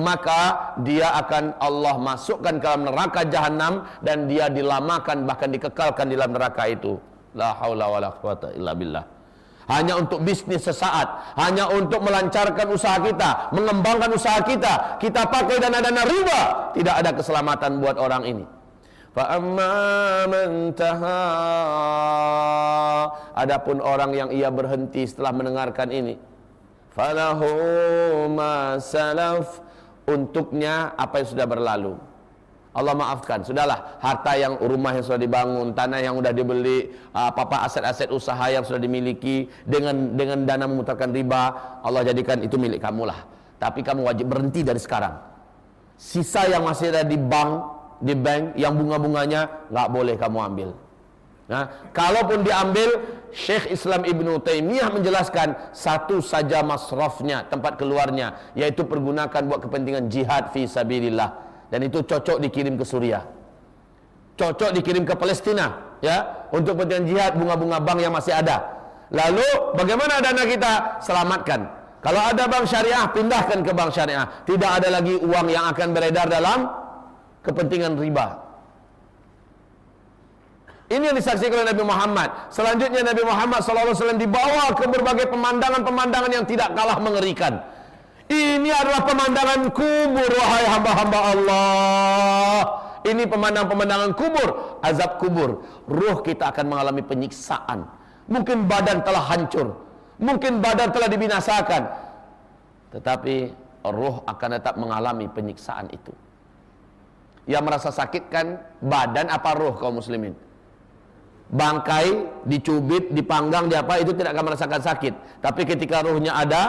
Maka dia akan Allah masukkan ke dalam neraka jahanam Dan dia dilamakan bahkan dikekalkan di dalam neraka itu La haula wa la quwata illa billah hanya untuk bisnis sesaat, hanya untuk melancarkan usaha kita, mengembangkan usaha kita, kita pakai dana-dana riba, tidak ada keselamatan buat orang ini. Fa'amma Adapun orang yang ia berhenti setelah mendengarkan ini, untuknya apa yang sudah berlalu. Allah maafkan, sudahlah harta yang rumah yang sudah dibangun, tanah yang sudah dibeli, apa-apa aset-aset usaha yang sudah dimiliki dengan dengan dana memutarkan riba, Allah jadikan itu milik kamu lah. Tapi kamu wajib berhenti dari sekarang. Sisa yang masih ada di bank, di bank yang bunga-bunganya nggak boleh kamu ambil. Nah, kalaupun diambil, Syekh Islam Ibn Taimiyah menjelaskan satu saja masrafnya, tempat keluarnya, yaitu pergunakan buat kepentingan jihad fi sabilillah. Dan itu cocok dikirim ke Suriah. Cocok dikirim ke Palestina, ya, untuk kepentingan jihad bunga-bunga bank yang masih ada. Lalu bagaimana dana kita? Selamatkan. Kalau ada bank syariah, pindahkan ke bank syariah. Tidak ada lagi uang yang akan beredar dalam kepentingan riba. Ini yang disaksikan oleh Nabi Muhammad. Selanjutnya Nabi Muhammad SAW dibawa ke berbagai pemandangan-pemandangan yang tidak kalah mengerikan. Ini adalah pemandangan kubur wahai hamba-hamba Allah. Ini pemandangan-pemandangan kubur, azab kubur. Ruh kita akan mengalami penyiksaan. Mungkin badan telah hancur. Mungkin badan telah dibinasakan. Tetapi ruh akan tetap mengalami penyiksaan itu. Yang merasa sakit kan badan apa ruh kaum muslimin? bangkai, dicubit, dipanggang, diapa itu tidak akan merasakan sakit. Tapi ketika ruhnya ada,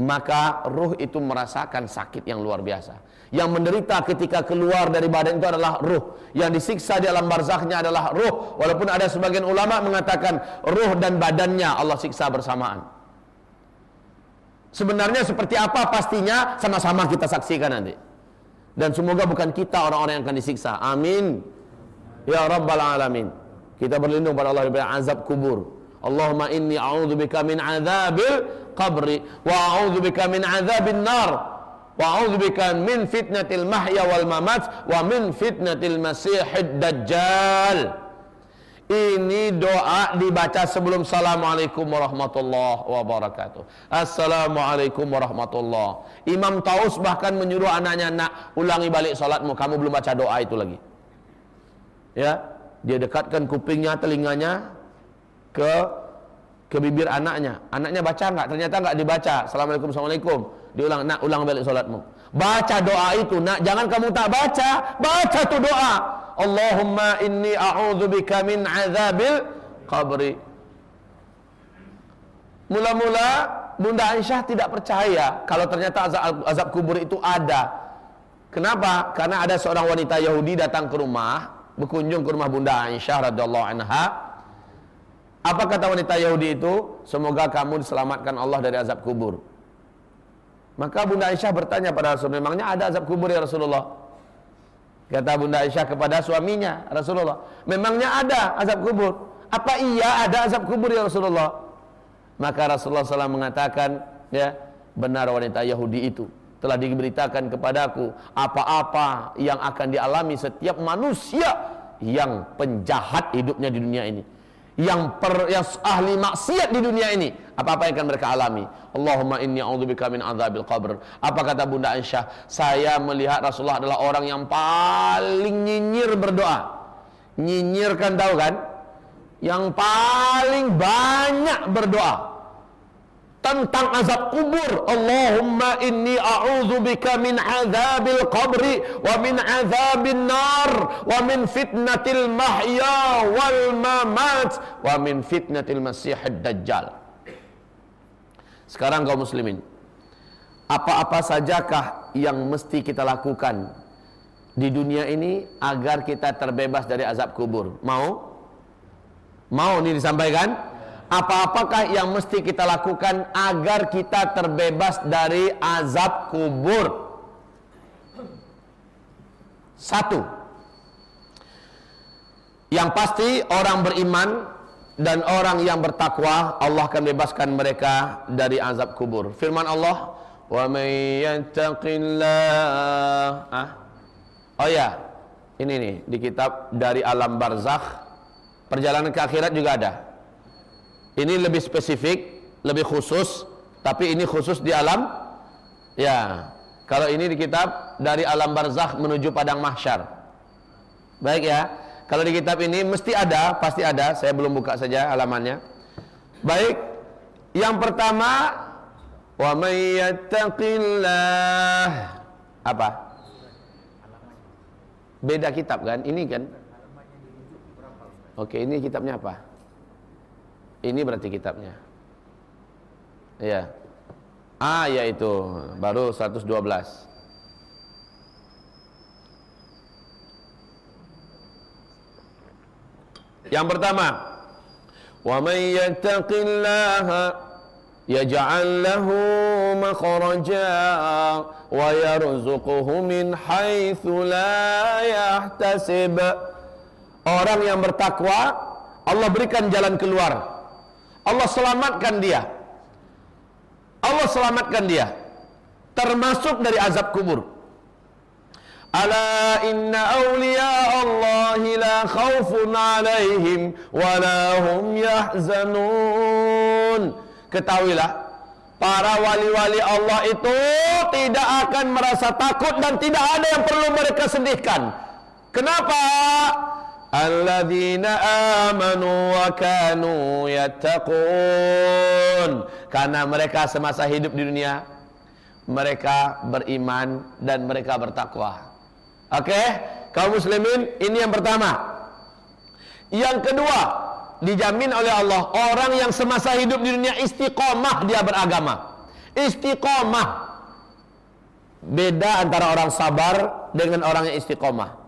maka ruh itu merasakan sakit yang luar biasa. Yang menderita ketika keluar dari badan itu adalah ruh. Yang disiksa di alam barzahnya adalah ruh. Walaupun ada sebagian ulama mengatakan ruh dan badannya Allah siksa bersamaan. Sebenarnya seperti apa pastinya sama-sama kita saksikan nanti. Dan semoga bukan kita orang-orang yang akan disiksa. Amin. Ya Rabbal Alamin. Kita berlindung pada Allah dari azab kubur. Allahumma inni a'udzubika min azabil qabri wa a'udzubika min azabin nar wa a'udzubika min fitnatil mahya wal mamat wa min fitnatil masihid dajjal. Ini doa dibaca sebelum Assalamualaikum warahmatullahi wabarakatuh Assalamualaikum warahmatullahi Imam Taus bahkan menyuruh anaknya Nak ulangi balik salatmu Kamu belum baca doa itu lagi Ya dia dekatkan kupingnya, telinganya ke ke bibir anaknya. Anaknya baca enggak? Ternyata enggak dibaca. Assalamualaikum, Assalamualaikum. Diulang, nak ulang balik solatmu. Baca doa itu, nak jangan kamu tak baca, baca tu doa. Allahumma inni a'udzubika min azabil qabri. Mula-mula Bunda Aisyah tidak percaya kalau ternyata azab, azab kubur itu ada. Kenapa? Karena ada seorang wanita Yahudi datang ke rumah berkunjung ke rumah Bunda Aisyah radhiyallahu anha. Apa kata wanita Yahudi itu? Semoga kamu diselamatkan Allah dari azab kubur. Maka Bunda Aisyah bertanya pada Rasulullah, memangnya ada azab kubur ya Rasulullah? Kata Bunda Aisyah kepada suaminya, Rasulullah, memangnya ada azab kubur? Apa iya ada azab kubur ya Rasulullah? Maka Rasulullah SAW mengatakan, ya benar wanita Yahudi itu telah diberitakan kepadaku apa-apa yang akan dialami setiap manusia yang penjahat hidupnya di dunia ini yang per, yang ahli maksiat di dunia ini apa-apa yang akan mereka alami. Allahumma inni a'udzubika min adzabil qabr. Apa kata Bunda Aisyah? Saya melihat Rasulullah adalah orang yang paling nyinyir berdoa. Nyinyir kan tahu kan? Yang paling banyak berdoa tentang azab kubur. Allahumma inni a'udzubika min azabil qabri wa min azabin nar wa min fitnatil mahya wal mamat wa min fitnatil masihid dajjal. Sekarang kaum muslimin, apa-apa sajakah yang mesti kita lakukan di dunia ini agar kita terbebas dari azab kubur? Mau? Mau ini disampaikan? Apa-apakah yang mesti kita lakukan agar kita terbebas dari azab kubur? Satu, yang pasti orang beriman dan orang yang bertakwa Allah akan bebaskan mereka dari azab kubur. Firman Allah, "Wa may yattaqillah." Ah? Oh ya, ini nih di kitab dari alam barzakh perjalanan ke akhirat juga ada. Ini lebih spesifik, lebih khusus, tapi ini khusus di alam ya. Kalau ini di kitab dari alam barzakh menuju padang mahsyar. Baik ya. Kalau di kitab ini mesti ada, pasti ada. Saya belum buka saja halamannya. Baik. Yang pertama, wa may yattaqillah. Apa? Beda kitab kan? Ini kan? Oke, ini kitabnya apa? Ini berarti kitabnya. Ya. Ah, ya itu. Baru 112. Yang pertama, wa may yattaqillaha yaj'al lahu makhraja wa yarzuquhu min haitsu la yahtasib. Orang yang bertakwa, Allah berikan jalan keluar. Allah selamatkan dia. Allah selamatkan dia termasuk dari azab kubur. Ala inna awliya Allah la khawfun alaihim wa la hum yahzanun. Ketahuilah, para wali-wali Allah itu tidak akan merasa takut dan tidak ada yang perlu mereka sedihkan. Kenapa? Alladzina amanu wa kanu. Karena mereka semasa hidup di dunia mereka beriman dan mereka bertakwa. Oke, okay? kaum muslimin ini yang pertama. Yang kedua, dijamin oleh Allah orang yang semasa hidup di dunia istiqomah dia beragama. Istiqomah. Beda antara orang sabar dengan orang yang istiqomah.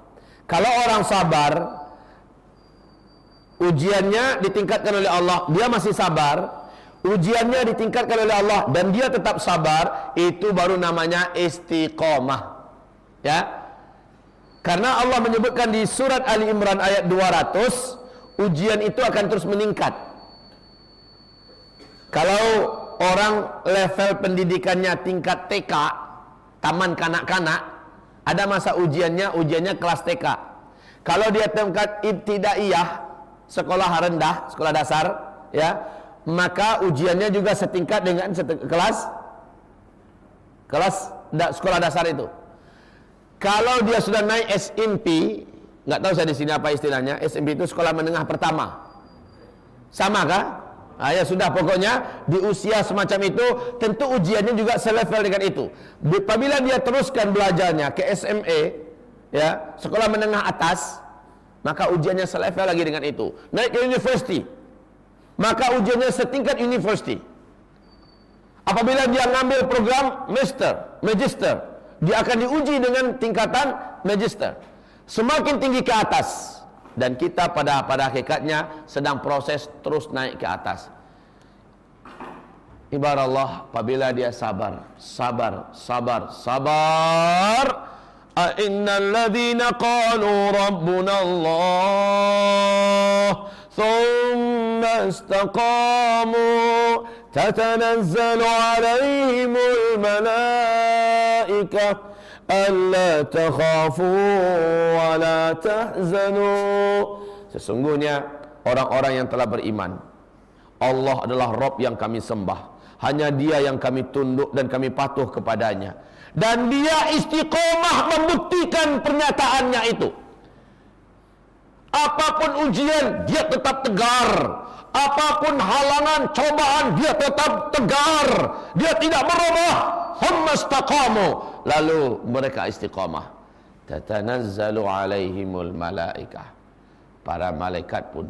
Kalau orang sabar ujiannya ditingkatkan oleh Allah, dia masih sabar, ujiannya ditingkatkan oleh Allah dan dia tetap sabar, itu baru namanya istiqomah. Ya, karena Allah menyebutkan di surat Ali Imran ayat 200 Ujian itu akan terus meningkat. Kalau orang level pendidikannya tingkat TK Taman kanak-kanak Ada masa ujiannya, ujiannya kelas TK Kalau dia tingkat ibtidaiyah Sekolah rendah, sekolah dasar ya Maka ujiannya juga setingkat dengan kelas Kelas da, sekolah dasar itu kalau dia sudah naik SMP, nggak tahu saya di sini apa istilahnya. SMP itu sekolah menengah pertama. Sama kah? Nah, ya sudah pokoknya di usia semacam itu tentu ujiannya juga selevel dengan itu. Apabila dia teruskan belajarnya ke SME, ya sekolah menengah atas, maka ujiannya selevel lagi dengan itu. Naik ke university, maka ujiannya setingkat university. Apabila dia ngambil program master, magister, dia akan diuji dengan tingkatan magister. Semakin tinggi ke atas dan kita pada pada hakikatnya sedang proses terus naik ke atas. Ibarat Allah apabila dia sabar, sabar, sabar, sabar. Innal ladzina qalu rabbuna Allah thumma istaqamu تتنزل عليهم الملائكة ألا تخافوا ولا تحزنوا Sesungguhnya orang-orang yang telah beriman Allah adalah Rob yang kami sembah Hanya dia yang kami tunduk dan kami patuh kepadanya Dan dia istiqomah membuktikan pernyataannya itu Apa pun ujian dia tetap tegar apa pun halangan, cobaan, dia tetap tegar. Dia tidak berubah. Hammastaqamu. Lalu mereka istiqamah. Tatanazzalu alaihimul malaikah. Para malaikat pun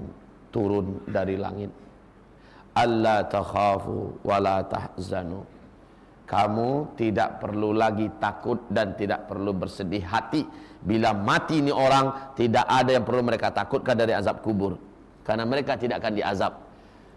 turun dari langit. Allah takhafu wa la tahzanu. Kamu tidak perlu lagi takut dan tidak perlu bersedih hati. Bila mati ini orang tidak ada yang perlu mereka takutkan dari azab kubur. Karena mereka tidak akan diazab.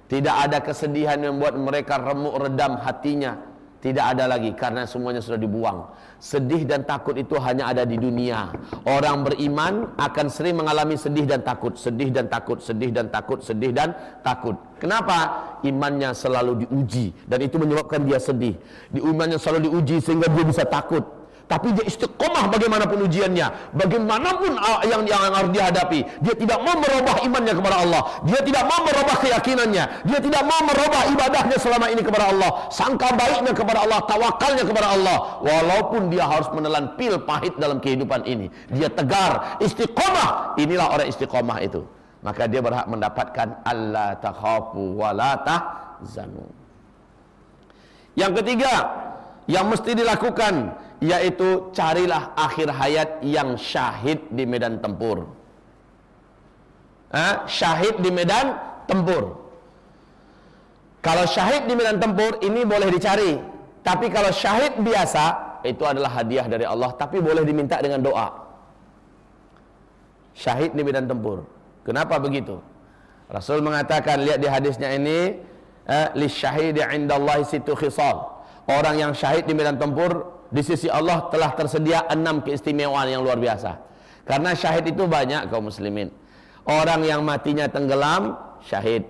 Tidak ada kesedihan yang membuat mereka remuk redam hatinya tidak ada lagi karena semuanya sudah dibuang. Sedih dan takut itu hanya ada di dunia. Orang beriman akan sering mengalami sedih dan takut, sedih dan takut, sedih dan takut, sedih dan takut. Kenapa? Imannya selalu diuji dan itu menyebabkan dia sedih. Di imannya selalu diuji sehingga dia bisa takut tapi dia istiqomah bagaimanapun ujiannya. Bagaimanapun yang, yang harus dihadapi. Dia tidak mau merubah imannya kepada Allah. Dia tidak mau merubah keyakinannya. Dia tidak mau merubah ibadahnya selama ini kepada Allah. Sangka baiknya kepada Allah tawakalnya kepada Allah. Walaupun dia harus menelan pil pahit dalam kehidupan ini. Dia tegar istiqomah. Inilah orang istiqomah itu. Maka dia berhak mendapatkan Allah takhafu wa la tahzanu. Yang ketiga yang mesti dilakukan yaitu carilah akhir hayat yang syahid di medan tempur. Ha? syahid di medan tempur. Kalau syahid di medan tempur ini boleh dicari. Tapi kalau syahid biasa itu adalah hadiah dari Allah tapi boleh diminta dengan doa. Syahid di medan tempur. Kenapa begitu? Rasul mengatakan lihat di hadisnya ini eh, li syahidi indallahi situ khisal. Orang yang syahid di medan tempur di sisi Allah telah tersedia enam keistimewaan yang luar biasa. Karena syahid itu banyak kaum muslimin. Orang yang matinya tenggelam, syahid.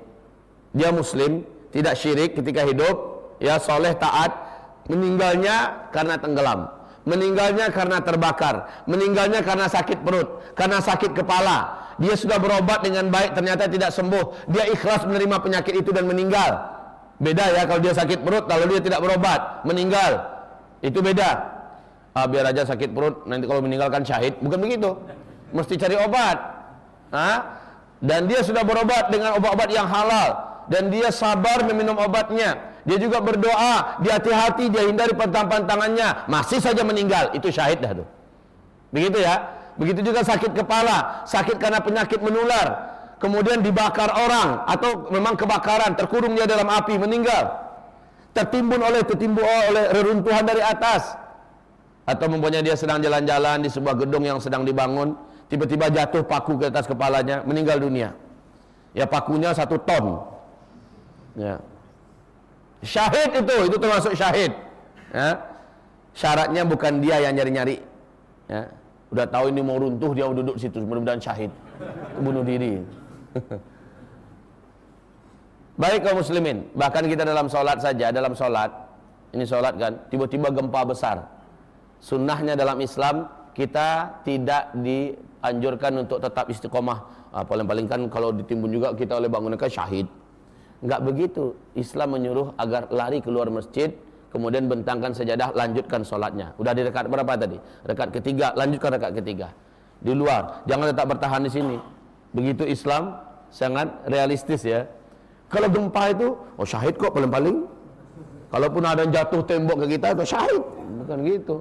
Dia muslim, tidak syirik ketika hidup, ya soleh taat, meninggalnya karena tenggelam. Meninggalnya karena terbakar, meninggalnya karena sakit perut, karena sakit kepala. Dia sudah berobat dengan baik, ternyata tidak sembuh. Dia ikhlas menerima penyakit itu dan meninggal. Beda ya kalau dia sakit perut, kalau dia tidak berobat, meninggal. Itu beda. Ah, biar aja sakit perut, nanti kalau meninggalkan syahid, bukan begitu. Mesti cari obat. Ah? Dan dia sudah berobat dengan obat-obat yang halal dan dia sabar meminum obatnya. Dia juga berdoa, dia hati-hati, dia hindari pantang-pantangannya, masih saja meninggal, itu syahid dah tuh. Begitu ya. Begitu juga sakit kepala, sakit karena penyakit menular, kemudian dibakar orang atau memang kebakaran, terkurung dia dalam api, meninggal. Tertimbun oleh tertimbun oleh reruntuhan dari atas. Atau mempunyai dia sedang jalan-jalan di sebuah gedung yang sedang dibangun tiba-tiba jatuh paku ke atas kepalanya meninggal dunia. Ya pakunya satu ton. Ya. Syahid itu itu termasuk syahid. Ya. Syaratnya bukan dia yang nyari-nyari. Ya. Udah tahu ini mau runtuh dia duduk situ. Mudah-mudahan syahid. Bunuh diri Baik kaum muslimin, bahkan kita dalam sholat saja, dalam sholat, ini sholat kan, tiba-tiba gempa besar. Sunnahnya dalam Islam, kita tidak dianjurkan untuk tetap istiqomah. Ah, paling-paling kan kalau ditimbun juga kita oleh bangunkan syahid. Enggak begitu. Islam menyuruh agar lari keluar masjid, kemudian bentangkan sejadah, lanjutkan sholatnya. Udah di rekat berapa tadi? Rekat ketiga, lanjutkan rekat ketiga. Di luar, jangan tetap bertahan di sini. Begitu Islam sangat realistis ya kalau gempa itu, oh syahid kok paling-paling. Kalaupun ada yang jatuh tembok ke kita, itu syahid. Bukan gitu.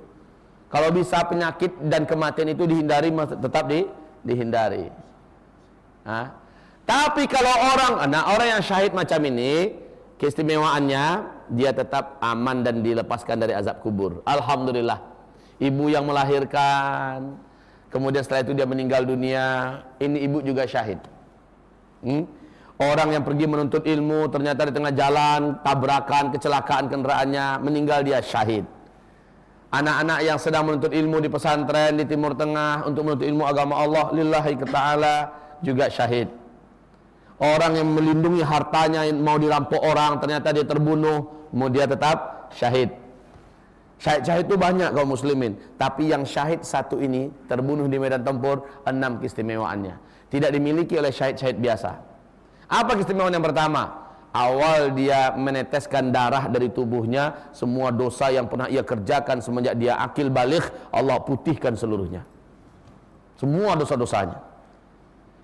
Kalau bisa penyakit dan kematian itu dihindari, tetap di, dihindari. Hah? Tapi kalau orang, nah orang yang syahid macam ini, keistimewaannya, dia tetap aman dan dilepaskan dari azab kubur. Alhamdulillah. Ibu yang melahirkan, kemudian setelah itu dia meninggal dunia, ini ibu juga syahid. Hmm? Orang yang pergi menuntut ilmu ternyata di tengah jalan tabrakan, kecelakaan kendaraannya, meninggal dia syahid. Anak-anak yang sedang menuntut ilmu di pesantren di Timur Tengah untuk menuntut ilmu agama Allah lillahi ta'ala juga syahid. Orang yang melindungi hartanya mau dirampok orang ternyata dia terbunuh, mau dia tetap syahid. Syahid-syahid itu banyak kaum muslimin, tapi yang syahid satu ini terbunuh di medan tempur enam keistimewaannya. Tidak dimiliki oleh syahid-syahid biasa. Apa keistimewaan yang pertama? Awal dia meneteskan darah dari tubuhnya, semua dosa yang pernah ia kerjakan semenjak dia akil balik, Allah putihkan seluruhnya. Semua dosa-dosanya.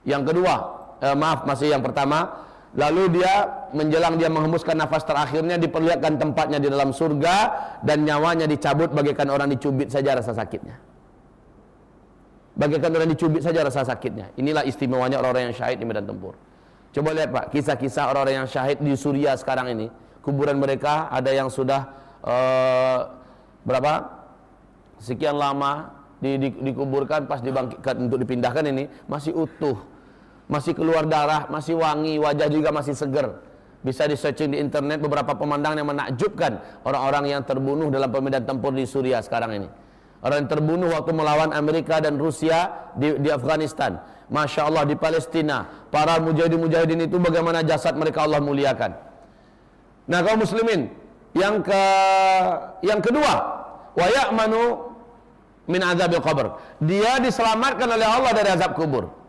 Yang kedua, eh, maaf masih yang pertama, lalu dia menjelang dia menghembuskan nafas terakhirnya diperlihatkan tempatnya di dalam surga dan nyawanya dicabut bagaikan orang dicubit saja rasa sakitnya. Bagaikan orang dicubit saja rasa sakitnya. Inilah istimewanya orang-orang yang syahid di medan tempur. Coba lihat Pak, kisah-kisah orang-orang yang syahid di Suriah sekarang ini. Kuburan mereka ada yang sudah uh, berapa? Sekian lama di, di, dikuburkan pas dibangkitkan untuk dipindahkan ini masih utuh. Masih keluar darah, masih wangi, wajah juga masih seger. Bisa di searching di internet beberapa pemandangan yang menakjubkan orang-orang yang terbunuh dalam medan tempur di Suriah sekarang ini. Orang yang terbunuh waktu melawan Amerika dan Rusia di, di Afghanistan. Masya Allah di Palestina. Para mujahidin-mujahidin itu bagaimana jasad mereka Allah muliakan. Nah kaum muslimin. Yang ke yang kedua. Wa ya'manu min azabil qabr. Dia diselamatkan oleh Allah dari azab kubur.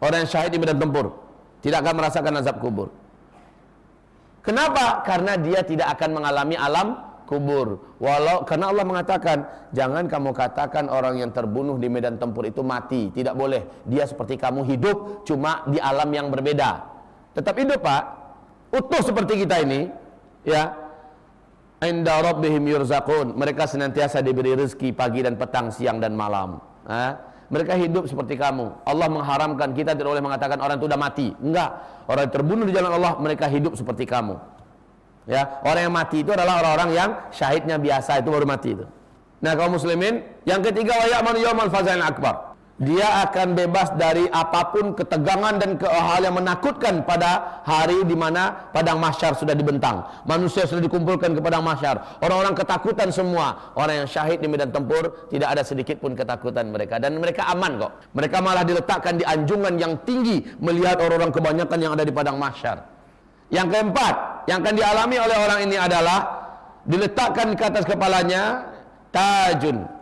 Orang yang syahid di medan tempur. Tidak akan merasakan azab kubur. Kenapa? Karena dia tidak akan mengalami alam kubur. Walau karena Allah mengatakan, jangan kamu katakan orang yang terbunuh di medan tempur itu mati. Tidak boleh. Dia seperti kamu hidup cuma di alam yang berbeda. Tetap hidup, Pak. Utuh seperti kita ini, ya. Inda rabbihim yurzaqun. Mereka senantiasa diberi rezeki pagi dan petang, siang dan malam. Ha? Mereka hidup seperti kamu. Allah mengharamkan kita tidak boleh mengatakan orang itu sudah mati. Enggak. Orang terbunuh di jalan Allah, mereka hidup seperti kamu. Ya, orang yang mati itu adalah orang-orang yang syahidnya biasa itu baru mati itu. Nah, kaum muslimin, yang ketiga wa ya'manu yawmal fazail akbar dia akan bebas dari apa pun ketegangan dan ke hal yang menakutkan pada hari di mana padang mahsyar sudah dibentang. Manusia sudah dikumpulkan ke padang mahsyar. Orang-orang ketakutan semua. Orang yang syahid di medan tempur tidak ada sedikit pun ketakutan mereka dan mereka aman kok. Mereka malah diletakkan di anjungan yang tinggi melihat orang-orang kebanyakan yang ada di padang mahsyar. Yang keempat, yang akan dialami oleh orang ini adalah diletakkan ke atas kepalanya tajun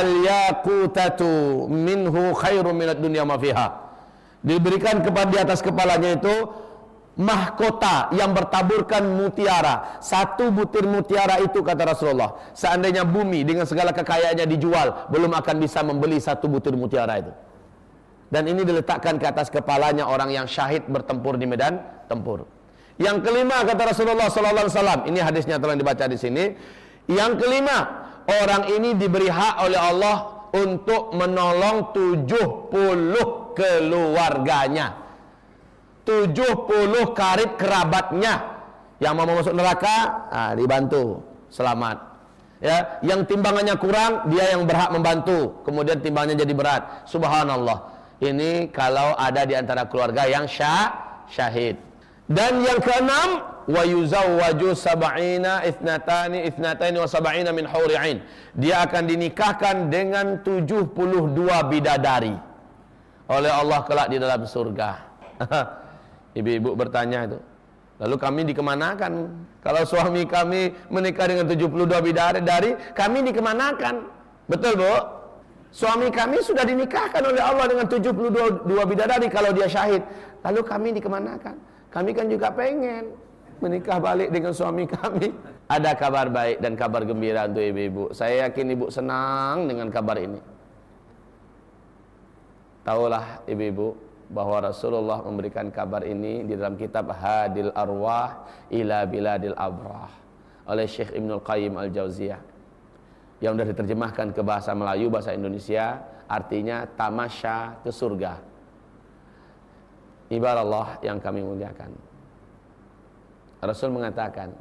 al-yaqutatu minhu khairum minat dunya ma fiha. Diberikan kepada di atas kepalanya itu mahkota yang bertaburkan mutiara. Satu butir mutiara itu kata Rasulullah, seandainya bumi dengan segala kekayaannya dijual, belum akan bisa membeli satu butir mutiara itu. Dan ini diletakkan ke atas kepalanya orang yang syahid bertempur di medan tempur. Yang kelima kata Rasulullah sallallahu ini hadisnya telah dibaca di sini. Yang kelima, orang ini diberi hak oleh Allah untuk menolong 70 keluarganya. 70 karib kerabatnya yang mau masuk neraka, ah, dibantu, selamat. Ya, yang timbangannya kurang, dia yang berhak membantu. Kemudian timbangannya jadi berat. Subhanallah. Ini kalau ada di antara keluarga yang syah, syahid. Dan yang keenam, wa yuzawwaju sab'ina ithnatani ithnataini wa min. Dia akan dinikahkan dengan 72 bidadari oleh Allah kelak di dalam surga. Ibu-ibu bertanya itu. Lalu kami dikemanakan? Kalau suami kami menikah dengan 72 bidadari, kami dikemanakan? Betul, Bu? Suami kami sudah dinikahkan oleh Allah dengan 72 bidadari kalau dia syahid. Lalu kami dikemanakan? Kami kan juga pengen menikah balik dengan suami kami. Ada kabar baik dan kabar gembira untuk ibu-ibu. Saya yakin ibu senang dengan kabar ini. Taulah ibu-ibu bahwa Rasulullah memberikan kabar ini di dalam kitab Hadil Arwah ila Biladil Abrah oleh Syekh Ibnul Qayyim Al-Jauziyah yang sudah diterjemahkan ke bahasa Melayu, bahasa Indonesia, artinya tamasya ke surga. Ibarat Allah yang kami muliakan. Rasul mengatakan,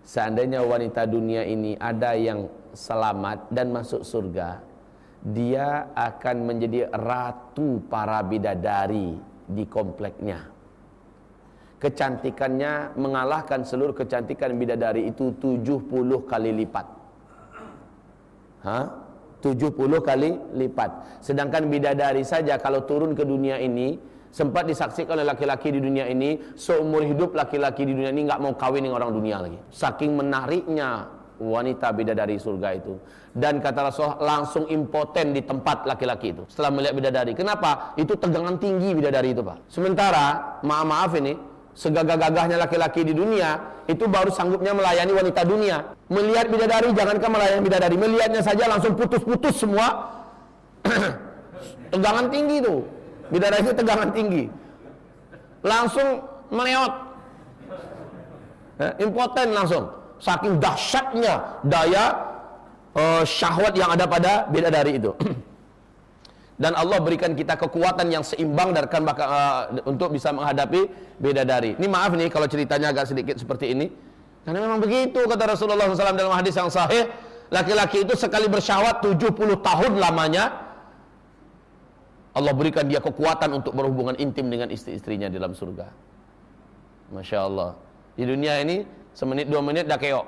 seandainya wanita dunia ini ada yang selamat dan masuk surga, dia akan menjadi ratu para bidadari di kompleknya. Kecantikannya mengalahkan seluruh kecantikan bidadari itu 70 kali lipat. Hah? 70 kali lipat. Sedangkan bidadari saja kalau turun ke dunia ini sempat disaksikan oleh laki-laki di dunia ini seumur hidup laki-laki di dunia ini nggak mau kawin dengan orang dunia lagi. Saking menariknya wanita bidadari surga itu. Dan kata Rasulullah langsung impoten di tempat laki-laki itu. Setelah melihat bidadari. Kenapa? Itu tegangan tinggi bidadari itu pak. Sementara maaf maaf ini segagah-gagahnya laki-laki di dunia itu baru sanggupnya melayani wanita dunia. Melihat bidadari jangankan melayani bidadari. Melihatnya saja langsung putus-putus semua. Tegangan tinggi itu Bidadari itu tegangan tinggi. Langsung meleot. Ya, impoten langsung. Saking dahsyatnya daya uh, syahwat yang ada pada bidadari itu. Dan Allah berikan kita kekuatan yang seimbang dan uh, untuk bisa menghadapi bidadari. Ini maaf nih kalau ceritanya agak sedikit seperti ini. Karena memang begitu kata Rasulullah SAW dalam hadis yang sahih. Laki-laki itu sekali bersyahwat 70 tahun lamanya Allah berikan dia kekuatan untuk berhubungan intim dengan istri-istrinya dalam surga. Masya Allah. Di dunia ini semenit dua menit dah keok.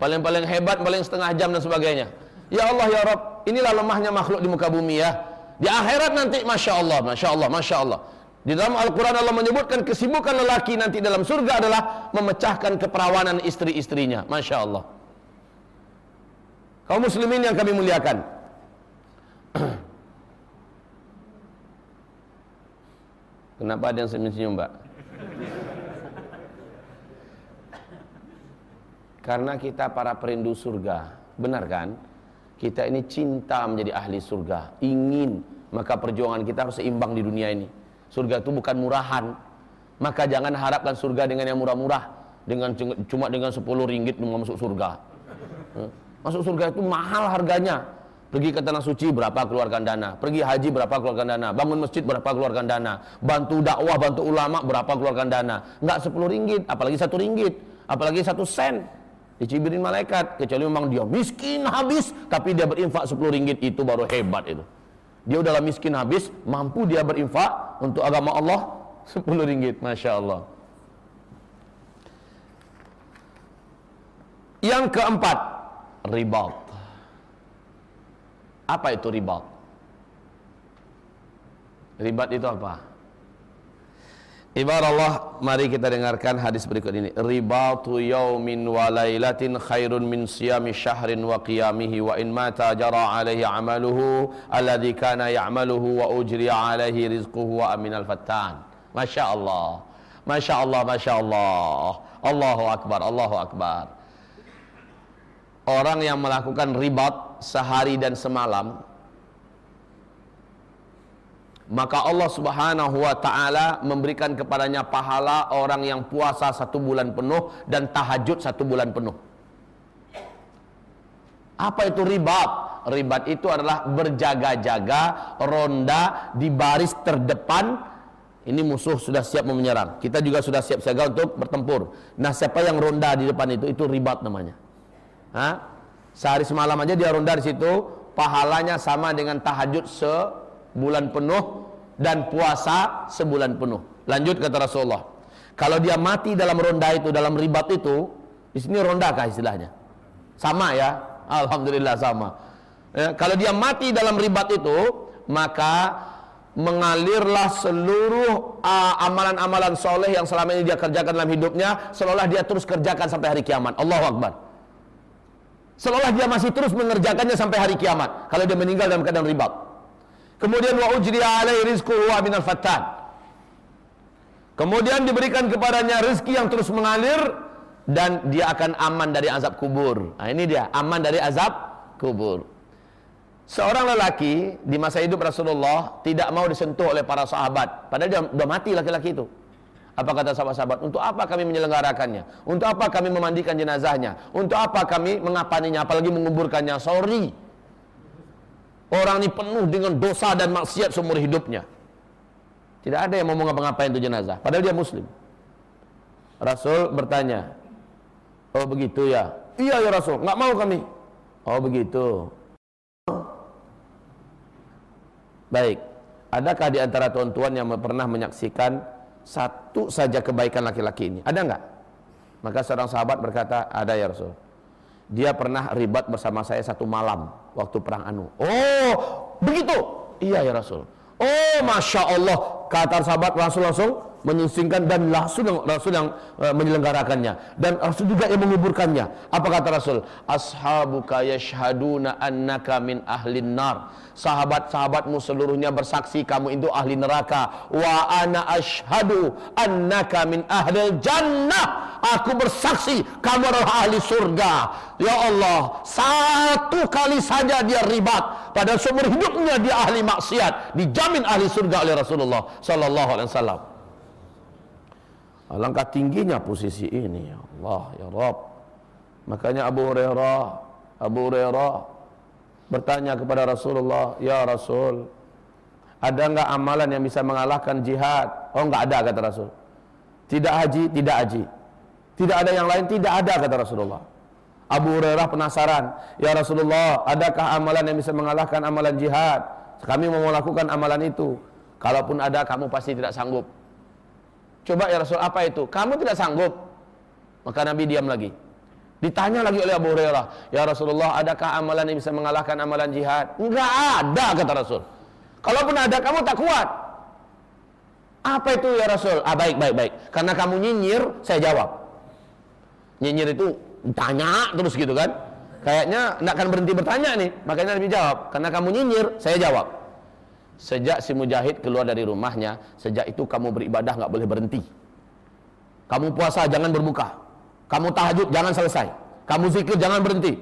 Paling-paling hebat paling setengah jam dan sebagainya. Ya Allah ya Rob, inilah lemahnya makhluk di muka bumi ya. Di akhirat nanti masya Allah, masya Allah, masya Allah. Di dalam Al-Quran Allah menyebutkan kesibukan lelaki nanti dalam surga adalah memecahkan keperawanan istri-istrinya. Masya Allah. Kaum muslimin yang kami muliakan. Kenapa ada yang senyum-senyum, Mbak? Karena kita para perindu surga. Benar kan? Kita ini cinta menjadi ahli surga. Ingin. Maka perjuangan kita harus seimbang di dunia ini. Surga itu bukan murahan. Maka jangan harapkan surga dengan yang murah-murah. Dengan cuma dengan 10 ringgit mau masuk surga. Masuk surga itu mahal harganya. Pergi ke tanah suci berapa keluarkan dana. Pergi haji berapa keluarkan dana. Bangun masjid berapa keluarkan dana. Bantu dakwah, bantu ulama berapa keluarkan dana. Enggak 10 ringgit, apalagi satu ringgit, apalagi satu sen. Dicibirin malaikat, kecuali memang dia miskin habis, tapi dia berinfak 10 ringgit itu baru hebat itu. Dia udahlah miskin habis, mampu dia berinfak untuk agama Allah 10 ringgit, Masya Allah. Yang keempat, ribat. Apa itu ribat? Ribat itu apa? Ibarat Allah, mari kita dengarkan hadis berikut ini. Ribatu yaumin wa lailatin khairun min siyami syahrin wa qiyamihi wa in mata jara alaihi amaluhu alladhi kana ya'maluhu wa ujri alaihi rizquhu wa aminal fattan. Masya Allah. Masya Allah, Masya Allah. Allahu Akbar, Allahu Akbar. Orang yang melakukan ribat sehari dan semalam maka Allah subhanahu wa ta'ala memberikan kepadanya pahala orang yang puasa satu bulan penuh dan tahajud satu bulan penuh. Apa itu ribat? ribat itu adalah berjaga-jaga ronda di baris terdepan. Ini musuh sudah siap menyerang. Kita juga sudah siap siaga untuk bertempur. Nah siapa yang ronda di depan itu? Itu ribat namanya. Hah? Sehari semalam aja dia ronda di situ pahalanya sama dengan tahajud sebulan penuh dan puasa sebulan penuh. Lanjut kata Rasulullah. Kalau dia mati dalam ronda itu, dalam ribat itu, di sini ronda kah istilahnya? Sama ya? Alhamdulillah sama. Ya, kalau dia mati dalam ribat itu, maka mengalirlah seluruh uh, amalan-amalan uh, soleh yang selama ini dia kerjakan dalam hidupnya, seolah dia terus kerjakan sampai hari kiamat. Allahu Akbar. Seolah dia masih terus mengerjakannya sampai hari kiamat. Kalau dia meninggal dalam keadaan ribat. Kemudian wa ujri alai rizquhu wa minal fattan. Kemudian diberikan kepadanya rezeki yang terus mengalir dan dia akan aman dari azab kubur. Nah, ini dia, aman dari azab kubur. Seorang lelaki di masa hidup Rasulullah tidak mau disentuh oleh para sahabat, padahal dia sudah mati laki-laki itu. Apa kata sahabat-sahabat? Untuk apa kami menyelenggarakannya? Untuk apa kami memandikan jenazahnya? Untuk apa kami mengapaninya? Apalagi menguburkannya? Sorry, Orang ini penuh dengan dosa dan maksiat seumur hidupnya. Tidak ada yang mau ngapa-ngapain itu jenazah. Padahal dia muslim. Rasul bertanya, Oh begitu ya? Iya ya Rasul, nggak mau kami. Oh begitu. Baik, adakah di antara tuan-tuan yang pernah menyaksikan satu saja kebaikan laki-laki ini? Ada nggak? Maka seorang sahabat berkata, ada ya Rasul. Dia pernah ribat bersama saya satu malam waktu perang Anu. Oh, begitu? Iya ya Rasul. Oh, masya Allah, kata sahabat Rasul langsung menyingkirkan dan Rasul yang Rasul yang uh, menyelenggarakannya dan Rasul juga yang menguburkannya. Apa kata Rasul? Ashabuka yashhaduna annaka min ahlin nar. Sahabat-sahabatmu seluruhnya bersaksi kamu itu ahli neraka. Wa ana ashhadu annaka min ahlil jannah. Aku bersaksi kamu adalah ahli surga. Ya Allah, satu kali saja dia ribat pada seumur hidupnya dia ahli maksiat, dijamin ahli surga oleh Rasulullah sallallahu alaihi wasallam. Alangkah tingginya posisi ini ya Allah ya Rabb. Makanya Abu Hurairah Abu Hurairah bertanya kepada Rasulullah, "Ya Rasul, ada enggak amalan yang bisa mengalahkan jihad?" Oh, enggak ada kata Rasul. Tidak haji, tidak haji. Tidak ada yang lain, tidak ada kata Rasulullah. Abu Hurairah penasaran, "Ya Rasulullah, adakah amalan yang bisa mengalahkan amalan jihad?" Kami mau melakukan amalan itu. Kalaupun ada, kamu pasti tidak sanggup. Coba ya Rasul, apa itu? Kamu tidak sanggup. Maka Nabi diam lagi. Ditanya lagi oleh Abu Hurairah, "Ya Rasulullah, adakah amalan yang bisa mengalahkan amalan jihad?" Enggak ada kata Rasul. Kalaupun ada kamu tak kuat. Apa itu ya Rasul? Ah baik baik baik. Karena kamu nyinyir, saya jawab. Nyinyir itu tanya terus gitu kan? Kayaknya tidak akan berhenti bertanya nih. Makanya Nabi jawab, karena kamu nyinyir, saya jawab. Sejak si mujahid keluar dari rumahnya, sejak itu kamu beribadah nggak boleh berhenti. Kamu puasa jangan berbuka. Kamu tahajud jangan selesai. Kamu zikir jangan berhenti.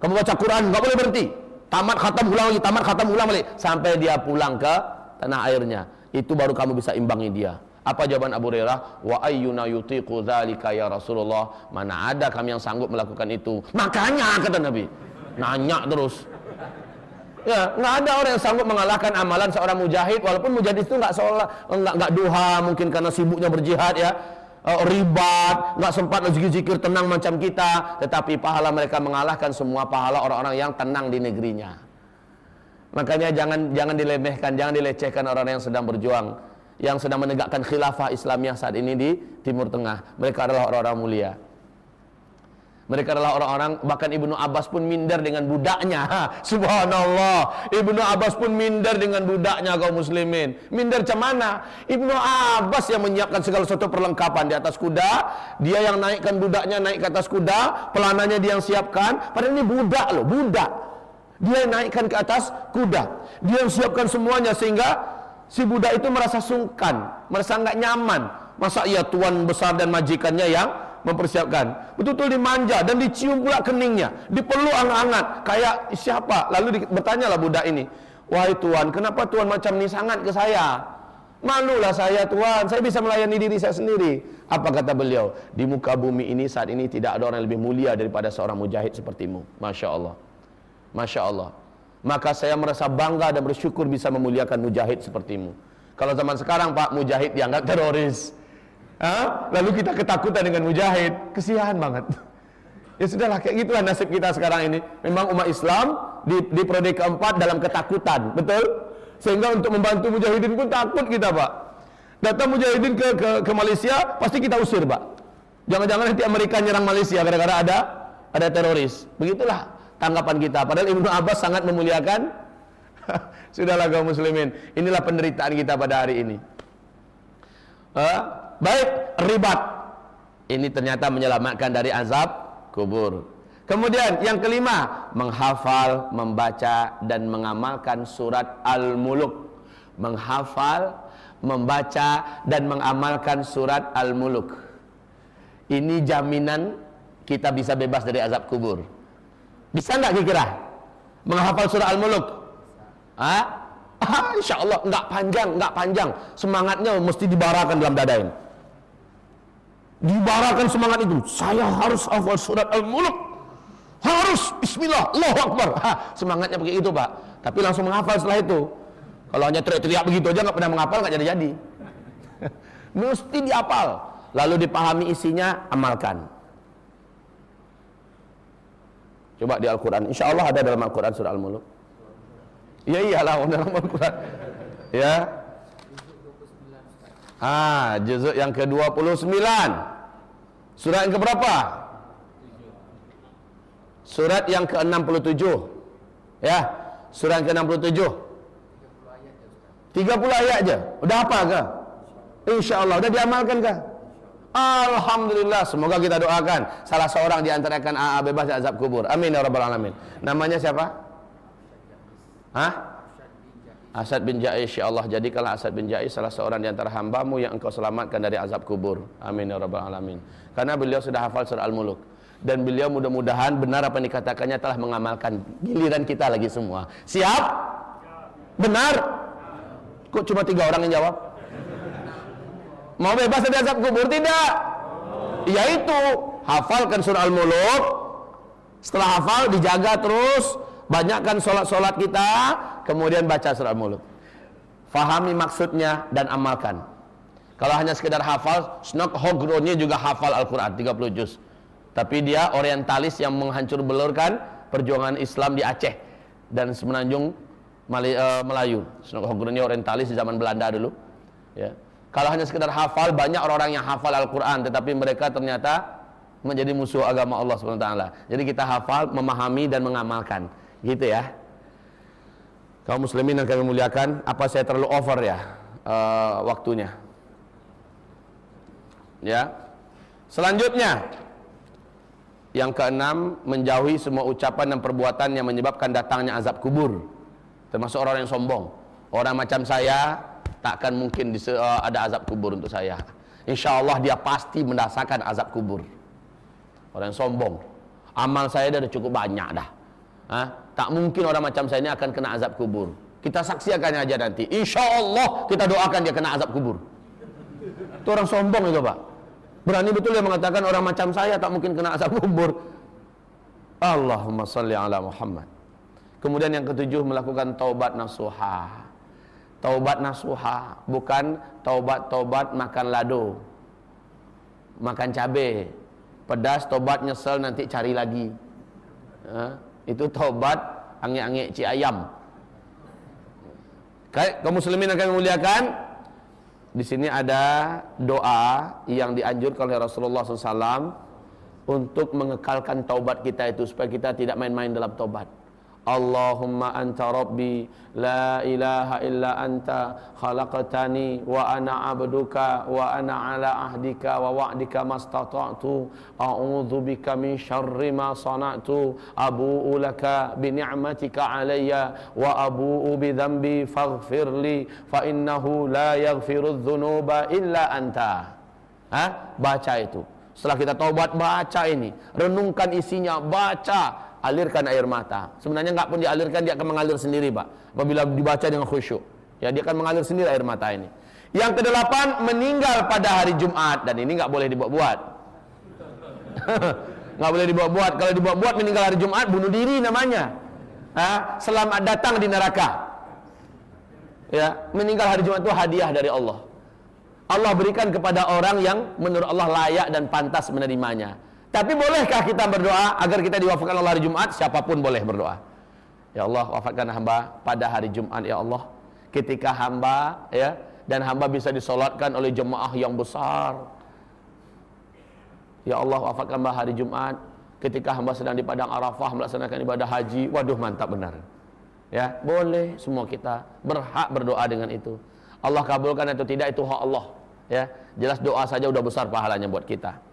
Kamu baca Quran nggak boleh berhenti. Tamat khatam ulang lagi, tamat khatam ulang lagi sampai dia pulang ke tanah airnya. Itu baru kamu bisa imbangi dia. Apa jawaban Abu Hurairah? Wa ayyuna yutiqu dzalika ya Rasulullah? Mana ada kami yang sanggup melakukan itu? Makanya kata Nabi. Nanya terus. Ya, nggak ada orang yang sanggup mengalahkan amalan seorang mujahid walaupun mujahid itu nggak sholat, nggak nggak duha mungkin karena sibuknya berjihad ya. Uh, ribat, nggak sempat zikir-zikir tenang macam kita, tetapi pahala mereka mengalahkan semua pahala orang-orang yang tenang di negerinya. Makanya jangan jangan dilemehkan, jangan dilecehkan orang yang sedang berjuang, yang sedang menegakkan khilafah Islamiyah saat ini di Timur Tengah. Mereka adalah orang-orang mulia. Mereka adalah orang-orang bahkan Ibnu Abbas pun minder dengan budaknya. Ha, subhanallah. Ibnu Abbas pun minder dengan budaknya kaum muslimin. Minder macam mana? Ibnu Abbas yang menyiapkan segala sesuatu perlengkapan di atas kuda, dia yang naikkan budaknya naik ke atas kuda, pelananya dia yang siapkan, padahal ini budak loh, budak. Dia yang naikkan ke atas kuda. Dia yang siapkan semuanya sehingga si budak itu merasa sungkan, merasa nggak nyaman. Masa ia tuan besar dan majikannya yang mempersiapkan. Betul-betul dimanja dan dicium pula keningnya. Dipeluk hangat-hangat. Kayak siapa? Lalu bertanyalah budak ini wahai tuan kenapa tuan macam ini sangat ke saya? Malulah saya tuan. Saya bisa melayani diri saya sendiri. Apa kata beliau? Di muka bumi ini saat ini tidak ada orang yang lebih mulia daripada seorang mujahid sepertimu. Masya Allah Masya Allah maka saya merasa bangga dan bersyukur bisa memuliakan mujahid sepertimu. Kalau zaman sekarang pak mujahid dianggap teroris Ha? Lalu kita ketakutan dengan mujahid, kesian banget. Ya sudahlah, kayak gitulah nasib kita sekarang ini. Memang umat Islam di, di periode keempat dalam ketakutan, betul? Sehingga untuk membantu mujahidin pun takut kita, Pak. Datang mujahidin ke, ke, ke Malaysia, pasti kita usir, Pak. Jangan-jangan nanti Amerika nyerang Malaysia gara-gara ada ada teroris. Begitulah tanggapan kita. Padahal Ibnu Abbas sangat memuliakan. Sudahlah kaum muslimin. Inilah penderitaan kita pada hari ini. Baik, ribat. Ini ternyata menyelamatkan dari azab kubur. Kemudian yang kelima, menghafal, membaca dan mengamalkan surat Al-Muluk. Menghafal, membaca dan mengamalkan surat Al-Muluk. Ini jaminan kita bisa bebas dari azab kubur. Bisa enggak kira-kira? Menghafal surat Al-Muluk? Ah, insya Allah enggak panjang, enggak panjang. Semangatnya mesti dibarakan dalam dada ini dibarakan semangat itu. Saya harus hafal surat Al-Mulk. Harus. Bismillah. Allahu Akbar. Ha, semangatnya begitu Pak. Tapi langsung menghafal setelah itu. Kalau hanya teriak-teriak begitu aja nggak pernah menghafal nggak jadi-jadi. Mesti dihafal. Lalu dipahami isinya amalkan. Coba di Al-Quran. Insya Allah ada dalam Al-Quran surah Al-Mulk. Ya iyalah dalam Al-Quran. Ya Ah, juzuk yang ke-29. Surat yang keberapa? Surat yang ke-67. Ya, surat yang ke-67. 30 ayat aja. Udah apa ke? Insya-Allah udah diamalkan kah? Alhamdulillah, semoga kita doakan salah seorang di antara akan bebas dari azab kubur. Amin ya rabbal alamin. Namanya siapa? Hah? Asad bin Jais ya Allah jadikanlah Asad bin Jais salah seorang di antara hambamu yang engkau selamatkan dari azab kubur amin ya rabbal alamin karena beliau sudah hafal surah Al-Muluk dan beliau mudah-mudahan benar apa yang dikatakannya telah mengamalkan giliran kita lagi semua siap? benar? kok cuma tiga orang yang jawab? mau bebas dari azab kubur? tidak yaitu hafalkan surah Al-Muluk setelah hafal dijaga terus Banyakkan solat-solat kita, kemudian baca surat mulut. Fahami maksudnya dan amalkan. Kalau hanya sekedar hafal, Snok Hogronya juga hafal Al-Quran 30 juz. Tapi dia orientalis yang menghancur belurkan perjuangan Islam di Aceh dan semenanjung eh, Melayu. Snok Hogronya orientalis di zaman Belanda dulu. Ya. Kalau hanya sekedar hafal, banyak orang-orang yang hafal Al-Quran, tetapi mereka ternyata menjadi musuh agama Allah SWT. Jadi kita hafal, memahami dan mengamalkan. Gitu ya. Kaum muslimin yang kami muliakan, apa saya terlalu over ya uh, waktunya? Ya. Selanjutnya, yang keenam, menjauhi semua ucapan dan perbuatan yang menyebabkan datangnya azab kubur. Termasuk orang yang sombong. Orang macam saya takkan mungkin uh, ada azab kubur untuk saya. Insya Allah dia pasti merasakan azab kubur. Orang yang sombong. Amal saya dah cukup banyak dah. Ha? Tak mungkin orang macam saya ini akan kena azab kubur. Kita saksikan aja nanti. Insya Allah kita doakan dia kena azab kubur. Itu orang sombong itu pak. Berani betul dia mengatakan orang macam saya tak mungkin kena azab kubur. Allahumma salli ala Muhammad. Kemudian yang ketujuh melakukan taubat nasuha. Taubat nasuha bukan taubat-taubat makan lado. Makan cabai. Pedas taubat nyesel nanti cari lagi. Ha? Itu taubat angin-angin ci ayam. Kaum muslimin yang kami muliakan, di sini ada doa yang dianjurkan oleh Rasulullah SAW untuk mengekalkan taubat kita itu supaya kita tidak main-main dalam taubat. Allahumma anta rabbi la ilaha illa anta khalaqtani wa ana abduka wa ana ala ahdika wa wa'dika mastata'tu. A'udzu bika min syarri ma sana'tu. Abu'u laka bi ni'matika alayya wa abu'u bi dhanbi faghfirli fa innahu la yaghfiru dhunuba illa anta. Ha? Baca itu. Setelah kita taubat baca ini. Renungkan isinya baca alirkan air mata. Sebenarnya nggak pun dialirkan, dia akan mengalir sendiri, Pak. Apabila dibaca dengan khusyuk. Ya, dia akan mengalir sendiri air mata ini. Yang kedelapan, meninggal pada hari Jumat. Dan ini nggak boleh dibuat-buat. nggak boleh dibuat-buat. Kalau dibuat-buat meninggal hari Jumat, bunuh diri namanya. Ha? Selamat datang di neraka. Ya, meninggal hari Jumat itu hadiah dari Allah. Allah berikan kepada orang yang menurut Allah layak dan pantas menerimanya. Tapi bolehkah kita berdoa agar kita diwafatkan Allah hari Jumat? Siapa pun boleh berdoa. Ya Allah, wafatkan hamba pada hari Jumat ya Allah. Ketika hamba ya dan hamba bisa disolatkan oleh jemaah yang besar. Ya Allah, wafatkan hamba hari Jumat ketika hamba sedang di padang Arafah melaksanakan ibadah haji. Waduh, mantap benar. Ya, boleh semua kita berhak berdoa dengan itu. Allah kabulkan atau tidak itu hak Allah. Ya, jelas doa saja udah besar pahalanya buat kita.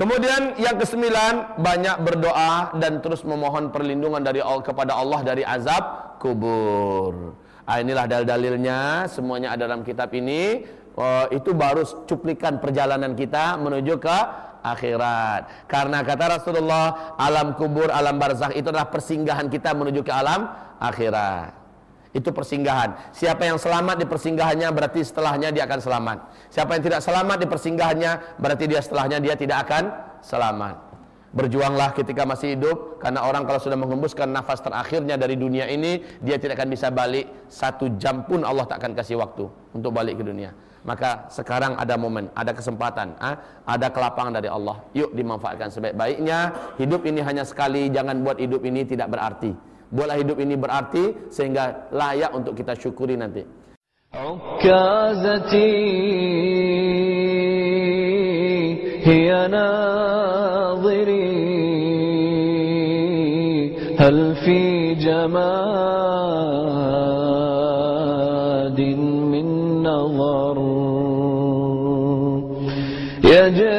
Kemudian yang kesembilan banyak berdoa dan terus memohon perlindungan dari Allah kepada Allah dari azab kubur. Ah, inilah dalil-dalilnya semuanya ada dalam kitab ini. Oh, itu baru cuplikan perjalanan kita menuju ke akhirat. Karena kata Rasulullah, alam kubur, alam barzakh itu adalah persinggahan kita menuju ke alam akhirat. Itu persinggahan. Siapa yang selamat di persinggahannya berarti setelahnya dia akan selamat. Siapa yang tidak selamat di persinggahannya berarti dia setelahnya dia tidak akan selamat. Berjuanglah ketika masih hidup karena orang kalau sudah menghembuskan nafas terakhirnya dari dunia ini dia tidak akan bisa balik satu jam pun Allah tak akan kasih waktu untuk balik ke dunia. Maka sekarang ada momen, ada kesempatan, ah, ada kelapangan dari Allah. Yuk dimanfaatkan sebaik-baiknya. Hidup ini hanya sekali, jangan buat hidup ini tidak berarti. Buatlah hidup ini berarti sehingga layak untuk kita syukuri nanti. عكازتي هي ناظري هل في جماد من نظر يجري